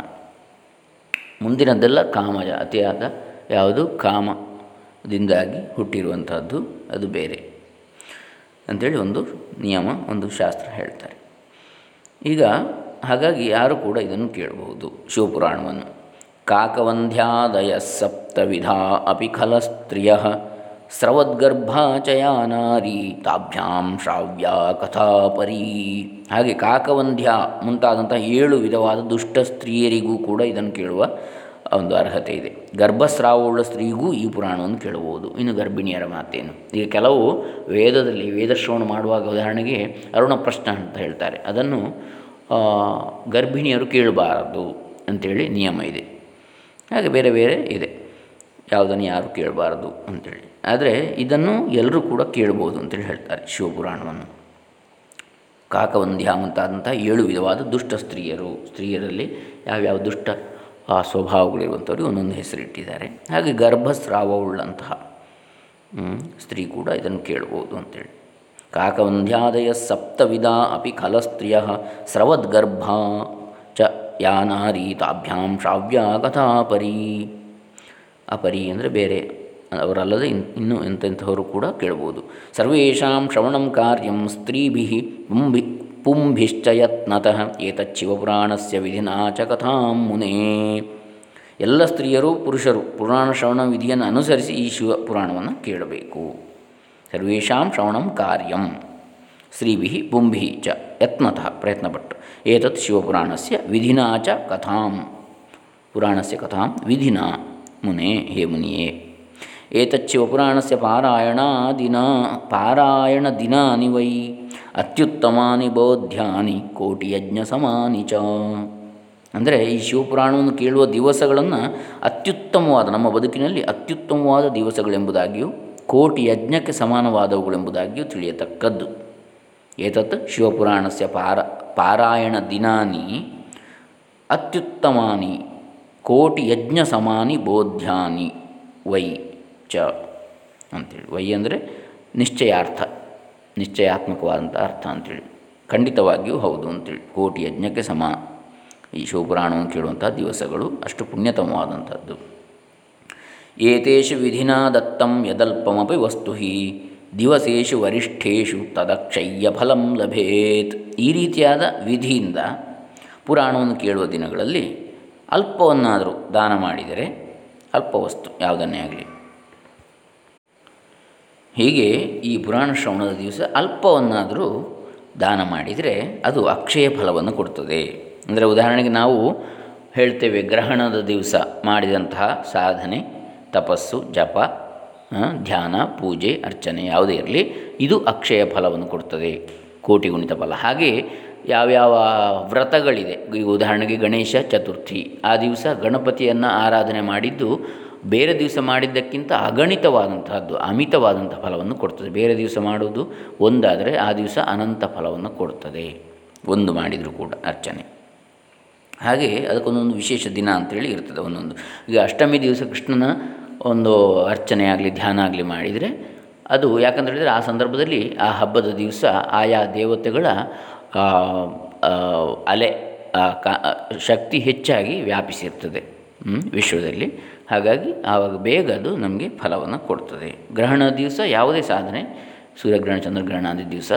ಮುಂದಿನದ್ದೆಲ್ಲ ಕಾಮಜ, ಅತಿಯಾದ ಯಾವುದು? ಕಾಮದಿಂದಾಗಿ ಹುಟ್ಟಿರುವಂಥದ್ದು ಅದು ಬೇರೆ. ಅಂಥೇಳಿ ಒಂದು ನಿಯಮ, ಒಂದು ಶಾಸ್ತ್ರ ಹೇಳ್ತಾರೆ. ಈಗ ಹಾಗಾಗಿ ಯಾರು ಕೂಡ ಇದನ್ನು ಕೇಳಬಹುದು. ಶಿವಪುರಾಣವನ್ನು. ಕಾಕವಂಧ್ಯಾದಯ ಸಪ್ತವಿಧ ಅಪಿ ಖಲ ಸ್ತ್ರೀಯ ಸ್ರವದ್ಗರ್ಭಾಚಯ ನಾರಿ ತಾಭ್ಯಾಂ ಶ್ರಾವ್ಯ ಕಥಾಪರಿ. ಹಾಗೆ ಕಾಕವಂಧ್ಯ ಮುಂತಾದಂಥ ಏಳು ವಿಧವಾದ ದುಷ್ಟ ಸ್ತ್ರೀಯರಿಗೂ ಕೂಡ ಇದನ್ನು ಕೇಳುವ ಒಂದು ಅರ್ಹತೆ ಇದೆ. ಗರ್ಭಸ್ರಾವವುಳ್ಳ ಸ್ತ್ರೀಗೂ ಈ ಪುರಾಣವನ್ನು ಕೇಳಬಹುದು. ಇನ್ನು ಗರ್ಭಿಣಿಯರ ಮಾತೇನು? ಈಗ ಕೆಲವು ವೇದದಲ್ಲಿ, ವೇದಶ್ರವಣ ಮಾಡುವಾಗ ಉದಾಹರಣೆಗೆ ಅರುಣ ಪ್ರಶ್ನ ಅಂತ ಹೇಳ್ತಾರೆ. ಅದನ್ನು ಗರ್ಭಿಣಿಯರು ಕೇಳಬಾರದು ಅಂಥೇಳಿ ನಿಯಮ ಇದೆ. ಹಾಗೆ ಬೇರೆ ಬೇರೆ ಇದೆ. ಯಾವುದನ್ನು ಯಾರು ಕೇಳಬಾರದು ಅಂಥೇಳಿ ಆದರೆ ಇದನ್ನು ಎಲ್ಲರೂ ಕೂಡ ಕೇಳ್ಬೋದು ಅಂತೇಳಿ ಹೇಳ್ತಾರೆ ಶಿವಪುರಾಣವನ್ನು. ಕಾಕವಂದ್ಯ ಮುಂತಾದಂಥ ಏಳು ವಿಧವಾದ ದುಷ್ಟ ಸ್ತ್ರೀಯರು, ಸ್ತ್ರೀಯರಲ್ಲಿ ಯಾವ್ಯಾವ ದುಷ್ಟ ಆ ಸ್ವಭಾವಗಳಿರುವಂಥವ್ರಿಗೆ ಒಂದೊಂದು ಹೆಸರಿಟ್ಟಿದ್ದಾರೆ. ಹಾಗೆ ಗರ್ಭಸ್ರಾವವುಳ್ಳಂತಹ ಸ್ತ್ರೀ ಕೂಡ ಇದನ್ನು ಕೇಳ್ಬೋದು ಅಂತೇಳಿ. ಕಾಕವಂಧ್ಯಾದಯ ಸಪ್ತವಿಧ ಅಪಿ ಖಲಸ್ತ್ರೀಯ ಸ್ರವದ್ಗರ್ಭ ಚ ಯಾನಾರಿ ತಾಭ್ಯಾಂ ಶ್ರಾವ್ಯ ಕಥಾಪರಿ. ಅಪರಿ ಅಂದರೆ ಬೇರೆ, ಅವರಲ್ಲದೆ ಇನ್, ಇನ್ನೂ ಎಂತೆಂಥವರು ಕೂಡ ಕೇಳ್ಬೋದು. ಸರ್ವೇಷಾಂ ಶ್ರವಣಂ ಕಾರ್ಯಂ ಸ್ತ್ರೀಭಿ ಪುಂಭಿ ಪುಂಭಿಶ್ಚ ಯತ್ನತಃ ಏತಚ್ಚಿವಪುರಾಣಸ್ಯ ವಿಧಿನಾ ಚ ಕಥಾಂ ಮುನೇ. ಎಲ್ಲ ಸ್ತ್ರೀಯರು ಪುರುಷರು ಪುರಾಣ ಶ್ರವಣ ವಿಧಿಯನ್ನು ಅನುಸರಿಸಿ ಈ ಶಿವಪುರಾಣವನ್ನು ಕೇಳಬೇಕು. ಸರ್ವೇಷಾಂ ಶ್ರವಣಂ ಕಾರ್ಯಂ. ಸ್ತ್ರೀಭಿ ಪುಂಭಿ ಚ ಯತ್ನತಃ ಪ್ರಯತ್ನಪಟ್ಟು. ಏತತ್ ಶಿವಪುರಾಣಸ್ಯ ವಿಧಿನಾ ಚ ಕಥಾಂ. ಪುರಾಣಸ್ಯ ಕಥಾಂ ವಿಧಿನಾ ಮುನೇ. ಹೇ ಮುನಿಯೇ. ಏತಚ್ಚಿವಪುರಾಣಸ್ಯ ಪಾರಾಯಣ ದಿನ ಪಾರಾಯಣ ದಿನಾನಿ ವೈ ಅತ್ಯುತ್ತಮಾನಿ ಬೋಧ್ಯಾನಿ ಕೋಟಿ ಯಜ್ಞ ಸಮಾನಿ ಚ. ಅಂದರೆ ಈ ಶಿವಪುರಾಣವನ್ನು ಕೇಳುವ ದಿವಸಗಳನ್ನು ಅತ್ಯುತ್ತಮವಾದ, ನಮ್ಮ ಬದುಕಿನಲ್ಲಿ ಅತ್ಯುತ್ತಮವಾದ ದಿವಸಗಳೆಂಬುದಾಗಿಯೂ ಕೋಟಿ ಯಜ್ಞಕ್ಕೆ ಸಮಾನವಾದವುಗಳೆಂಬುದಾಗಿಯೂ ತಿಳಿಯತಕ್ಕದ್ದು. ಏತತ್ ಶಿವಪುರಾಣಸ್ಯ ಪಾರ, ಪಾರಾಯಣ ದಿನಾನಿ ಅತ್ಯುತ್ತಮಾನಿ ಕೋಟಿ ಯಜ್ಞ ಸಮಾನಿ ಬೋಧ್ಯಾನಿ ವೈ ಚ ಅಂತೇಳಿ. ವೈ ಅಂದರೆ ನಿಶ್ಚಯಾರ್ಥ. ನಿಶ್ಚಯಾತ್ಮಕವಾದಂಥ ಅರ್ಥ ಅಂತೇಳಿ. ಖಂಡಿತವಾಗಿಯೂ ಹೌದು ಅಂತೇಳಿ. ಕೋಟಿ ಯಜ್ಞಕ್ಕೆ ಸಮ. ಈ ಶಿವಪುರಾಣವನ್ನು ಕೇಳುವಂಥ ದಿವಸಗಳು ಅಷ್ಟು ಪುಣ್ಯತಮವಾದಂಥದ್ದು. ಏತೇಷು ವಿಧಿನಾ ದತ್ತಂ ಯದಲ್ಪಮಪಿ ವಸ್ತು ಹಿ ದಿವಸೇಶು ವರಿಷ್ಠೇಶು ತದಕ್ಷಯ್ಯ ಫಲಂ ಲಭೇತ್. ಈ ರೀತಿಯಾದ ವಿಧಿಯಿಂದ ಪುರಾಣವನ್ನು ಕೇಳುವ ದಿನಗಳಲ್ಲಿ ಅಲ್ಪವನ್ನಾದರೂ ದಾನ ಮಾಡಿದರೆ ಅಲ್ಪ ವಸ್ತು ಯಾವುದನ್ನೇ ಆಗಲಿ. ಹೀಗೆ ಈ ಪುರಾಣ ಶ್ರವಣದ ದಿವಸ ಅಲ್ಪವನ್ನಾದರೂ ದಾನ ಮಾಡಿದರೆ ಅದು ಅಕ್ಷಯ ಫಲವನ್ನು ಕೊಡ್ತದೆ. ಅಂದರೆ ಉದಾಹರಣೆಗೆ ನಾವು ಹೇಳ್ತೇವೆ ಗ್ರಹಣದ ದಿವಸ ಮಾಡಿದಂತಹ ಸಾಧನೆ, ತಪಸ್ಸು, ಜಪ ಧ್ಯಾನ, ಪೂಜೆ, ಅರ್ಚನೆ ಯಾವುದೇ ಇರಲಿ, ಇದು ಅಕ್ಷಯ ಫಲವನ್ನು ಕೊಡ್ತದೆ. ಕೋಟಿ ಗುಣಿತ ಫಲ. ಹಾಗೆ ಯಾವ್ಯಾವ ವ್ರತಗಳಿದೆ. ಈಗ ಉದಾಹರಣೆಗೆ ಗಣೇಶ ಚತುರ್ಥಿ. ಆ ದಿವಸ ಗಣಪತಿಯನ್ನು ಆರಾಧನೆ ಮಾಡಿದ್ದು ಬೇರೆ ದಿವಸ ಮಾಡಿದ್ದಕ್ಕಿಂತ ಅಗಣಿತವಾದಂತಹದ್ದು ಅಮಿತವಾದಂಥ ಫಲವನ್ನು ಕೊಡ್ತದೆ. ಬೇರೆ ದಿವಸ ಮಾಡುವುದು ಒಂದಾದರೆ ಆ ದಿವಸ ಅನಂತ ಫಲವನ್ನು ಕೊಡ್ತದೆ. ಒಂದು ಮಾಡಿದರೂ ಕೂಡ ಅರ್ಚನೆ. ಹಾಗೆ ಅದಕ್ಕೊಂದೊಂದು ವಿಶೇಷ ದಿನ ಅಂತೇಳಿ ಇರ್ತದೆ ಒಂದೊಂದು. ಈಗ ಅಷ್ಟಮಿ ದಿವಸ ಕೃಷ್ಣನ ಒಂದು ಅರ್ಚನೆ ಆಗಲಿ, ಧ್ಯಾನ ಆಗಲಿ ಮಾಡಿದರೆ ಅದು ಯಾಕಂತ ಹೇಳಿದರೆ ಆ ಸಂದರ್ಭದಲ್ಲಿ ಆ ಹಬ್ಬದ ದಿವಸ ಆಯಾ ದೇವತೆಗಳ ಅಲೆ ಶಕ್ತಿ ಹೆಚ್ಚಾಗಿ ವ್ಯಾಪಿಸಿರ್ತದೆ ವಿಶ್ವದಲ್ಲಿ. ಹಾಗಾಗಿ ಆವಾಗ ಬೇಗ ಅದು ನಮಗೆ ಫಲವನ್ನು ಕೊಡ್ತದೆ. ಗ್ರಹಣ ದಿವಸ ಯಾವುದೇ ಸಾಧನೆ, ಸೂರ್ಯಗ್ರಹಣ, ಚಂದ್ರಗ್ರಹಣ ಆದ ದಿವಸ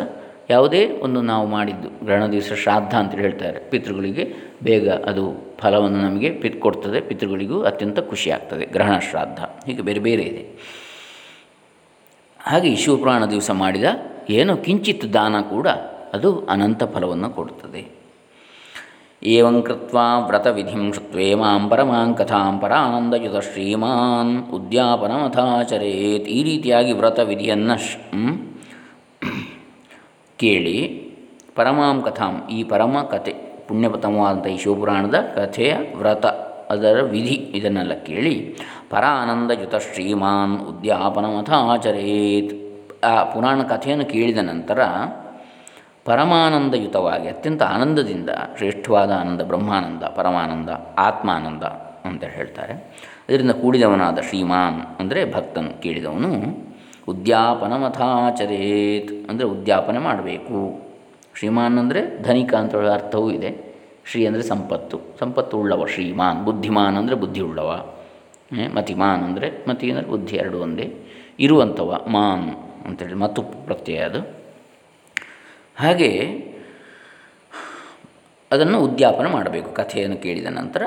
ಯಾವುದೇ ಒಂದು ನಾವು ಮಾಡಿದ್ದು, ಗ್ರಹಣ ದಿವಸ ಶ್ರಾದ್ದ ಅಂತೇಳಿ ಹೇಳ್ತಾರೆ ಪಿತೃಗಳಿಗೆ, ಬೇಗ ಅದು ಫಲವನ್ನು ನಮಗೆ ಪಿತ್ ಕೊಡ್ತದೆ, ಪಿತೃಗಳಿಗೂ ಅತ್ಯಂತ ಖುಷಿಯಾಗ್ತದೆ ಗ್ರಹಣ ಶ್ರಾದ್ದ. ಹೀಗೆ ಬೇರೆ ಬೇರೆ ಇದೆ. ಹಾಗೆ ಶಿವಪುರಾಣ ದಿವಸ ಮಾಡಿದ ಏನೋ ಕಿಂಚಿತ್ ದಾನ ಕೂಡ ಅದು ಅನಂತ ಫಲವನ್ನು ಕೊಡುತ್ತದೆ ಏವಂ ಕೃತ್ವಾ ವ್ರತವಿಧಿಂ ಮಾಂ ಪರಮಾಂ ಕಥಾಂ ಪರಾನಂದಯುತ ಶ್ರೀಮಾನ್ ಉದ್ಯಾಪನಮಥಾಚರೇತ್ ಈ ರೀತಿಯಾಗಿ ವ್ರತ ವಿಧಿಯನ್ನು ಕೇಳಿ ಪರಮಾಂ ಕಥಾಂ ಈ ಪರಮ ಕಥೆ ಪುಣ್ಯಪತಮವಾದಂಥ ಈ ಶಿವಪುರಾಣದ ಕಥೆಯ ವ್ರತ ಅದರ ವಿಧಿ ಇದನ್ನೆಲ್ಲ ಕೇಳಿ ಪರಾನಂದಯುತ ಶ್ರೀಮಾನ್ ಉದ್ಯಾಪನಮಥಾಚರೇತ್ ಆ ಪುರಾಣ ಕಥೆಯನ್ನು ಕೇಳಿದ ನಂತರ ಪರಮಾನಂದಯುತವಾಗಿ, ಅತ್ಯಂತ ಆನಂದದಿಂದ, ಶ್ರೇಷ್ಠವಾದ ಆನಂದ, ಬ್ರಹ್ಮಾನಂದ, ಪರಮಾನಂದ, ಆತ್ಮಾನಂದ ಅಂತ ಹೇಳ್ತಾರೆ. ಅದರಿಂದ ಕೂಡಿದವನಾದ ಶ್ರೀಮಾನ್ ಅಂದರೆ ಭಕ್ತನು ಕೇಳಿದವನು ಉದ್ಯಾಪನ ಮಥಾಚರೇತ್ ಅಂದರೆ ಉದ್ಯಾಪನೆ ಮಾಡಬೇಕು. ಶ್ರೀಮಾನ್ ಅಂದರೆ ಧನಿಕ ಅಂತ ಅರ್ಥವೂ ಇದೆ. ಶ್ರೀ ಅಂದರೆ ಸಂಪತ್ತು. ಸಂಪತ್ತು ಉಳ್ಳವ ಶ್ರೀಮಾನ್. ಬುದ್ಧಿಮಾನ್ ಅಂದರೆ ಬುದ್ಧಿ ಉಳ್ಳವ. ಮತಿಮಾನ್ ಅಂದರೆ ಮತಿ ಅಂದರೆ ಬುದ್ಧಿ ಎರಡು ಒಂದೇ. ಇರುವಂಥವ ಮಾನ್ ಅಂತೇಳಿ ಮತ್ತು ಪ್ರತ್ಯಯ ಅದು. ಹಾಗೆ ಅದನ್ನು ಉದ್ಯಾಪನ ಮಾಡಬೇಕು. ಕಥೆಯನ್ನು ಕೇಳಿದ ನಂತರ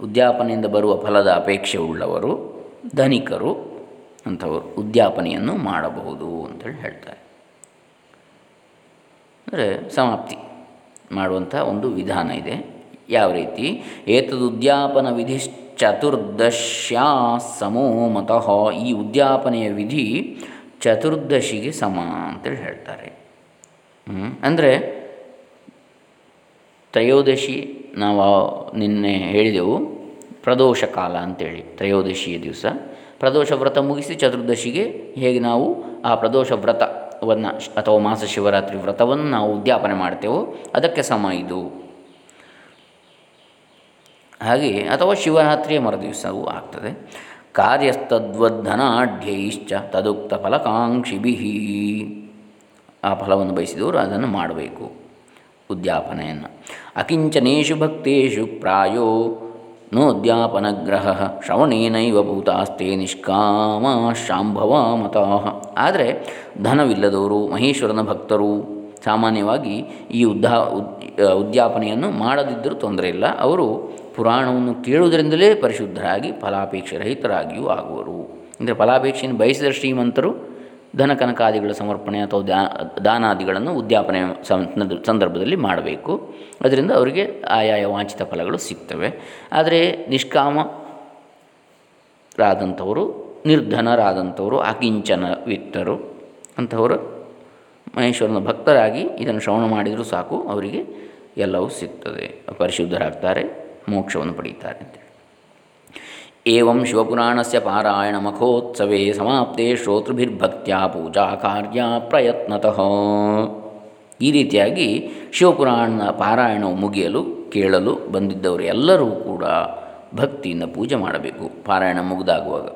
ಉದ್ಯಾಪನೆಯಿಂದ ಬರುವ ಫಲದ ಅಪೇಕ್ಷೆ ಉಳ್ಳವರು, ಧನಿಕರು ಅಂಥವರು ಉದ್ಯಾಪನೆಯನ್ನು ಮಾಡಬಹುದು ಅಂತೇಳಿ ಹೇಳ್ತಾರೆ. ಅಂದರೆ ಸಮಾಪ್ತಿ ಮಾಡುವಂಥ ಒಂದು ವಿಧಾನ ಇದೆ. ಯಾವ ರೀತಿ? ಏತದುದ್ಯಾಪನ ವಿಧಿ ಚತುರ್ದಶ್ಯಾ ಸಮೋ ಮತಃ ಈ ಉದ್ಯಾಪನೆಯ ವಿಧಿ ಚತುರ್ದಶಿಗೆ ಸಮ ಅಂತೇಳಿ ಹೇಳ್ತಾರೆ. ಅಂದರೆ ತ್ರಯೋದಶಿ ನಾವು ನಿನ್ನೆ ಹೇಳಿದೆವು, ಪ್ರದೋಷ ಕಾಲ ಅಂತೇಳಿ, ತ್ರಯೋದಶಿಯ ದಿವಸ. ಪ್ರದೋಷ ವ್ರತ ಮುಗಿಸಿ ಚತುರ್ದಶಿಗೆ ಹೇಗೆ ನಾವು ಆ ಪ್ರದೋಷ ವ್ರತವನ್ನು, ಅಥವಾ ಮಾಸ ಶಿವರಾತ್ರಿ ವ್ರತವನ್ನು ನಾವು ಉದ್ಯಾಪನೆ ಮಾಡ್ತೇವೋ ಅದಕ್ಕೆ ಸಮ ಇದು. ಹಾಗೆ ಅಥವಾ ಶಿವರಾತ್ರಿಯ ಮರುದಿವಸವೂ ಆಗ್ತದೆ. ಕಾರ್ಯಸ್ತದ್ವಧನಾಢ್ಯೈಶ್ಚ ತದುಕ್ತ ಫಲಕಾಂಕ್ಷಿಭಿ ಆ ಫಲವನ್ನು ಬಯಸಿದವರು ಅದನ್ನು ಮಾಡಬೇಕು, ಉದ್ಯಾಪನೆಯನ್ನು. ಅಕಿಂಚನೇಶು ಭಕ್ತೇಶು ಪ್ರಾಯೋ ನೋದ್ಯಾಪನಗ್ರಹ ಶ್ರವಣೇನೈವ ಭೂತಾಸ್ತೆ ನಿಷ್ಕಾಮ ಶಾಂಭವ ಮತಃ. ಆದರೆ ಧನವಿಲ್ಲದವರು, ಮಹೇಶ್ವರನ ಭಕ್ತರು ಸಾಮಾನ್ಯವಾಗಿ ಈ ಉದ್ದ ಉದ್ಯಾಪನೆಯನ್ನು ಮಾಡದಿದ್ದರೂ ತೊಂದರೆ ಇಲ್ಲ. ಅವರು ಪುರಾಣವನ್ನು ಕೇಳುವುದರಿಂದಲೇ ಪರಿಶುದ್ಧರಾಗಿ, ಫಲಾಪೇಕ್ಷೆ ರಹಿತರಾಗಿಯೂ ಆಗುವರು. ಅಂದರೆ ಫಲಾಪೇಕ್ಷೆಯನ್ನು ಬಯಸಿದ ಶ್ರೀಮಂತರು ಧನ ಕನಕಾದಿಗಳ ಸಮರ್ಪಣೆ ಅಥವಾ ದ್ಯಾ, ದಾನಾದಿಗಳನ್ನು ಉದ್ಯಾಪನೆ ಸಂದರ್ಭದಲ್ಲಿ ಮಾಡಬೇಕು. ಅದರಿಂದ ಅವರಿಗೆ ಆಯಾಯ ವಾಂಛಿತ ಫಲಗಳು ಸಿಗ್ತವೆ. ಆದರೆ ನಿಷ್ಕಾಮರಾದಂಥವರು, ನಿರ್ಧನರಾದಂಥವರು, ಅಕಿಂಚನವಿತ್ತರು, ಅಂಥವರು ಮಹೇಶ್ವರನ ಭಕ್ತರಾಗಿ ಇದನ್ನು ಶ್ರವಣ ಮಾಡಿದರೂ ಸಾಕು, ಅವರಿಗೆ ಎಲ್ಲವೂ ಸಿಗ್ತದೆ. ಪರಿಶುದ್ಧರಾಗ್ತಾರೆ. ಮೋಕ್ಷವನ್ನು ಪಡೆಯುತ್ತಾರೆ ಏವಂ ಶಿವಪುರಾಣಸ್ಯ ಪಾರಾಯಣ ಮಖೋತ್ಸವೇ ಸಮಾಪ್ತೆ ಶ್ರೋತೃಭಿರ್ಭಕ್ತಿಯ ಪೂಜಾ ಕಾರ್ಯ ಪ್ರಯತ್ನತಃ. ಈ ರೀತಿಯಾಗಿ ಶಿವಪುರಾಣ ಪಾರಾಯಣವು ಮುಗಿಯಲು, ಕೇಳಲು ಬಂದಿದ್ದವರು ಎಲ್ಲರೂ ಕೂಡ ಭಕ್ತಿಯಿಂದ ಪೂಜೆ ಮಾಡಬೇಕು. ಪಾರಾಯಣ ಮುಗಿದಾಗುವಾಗ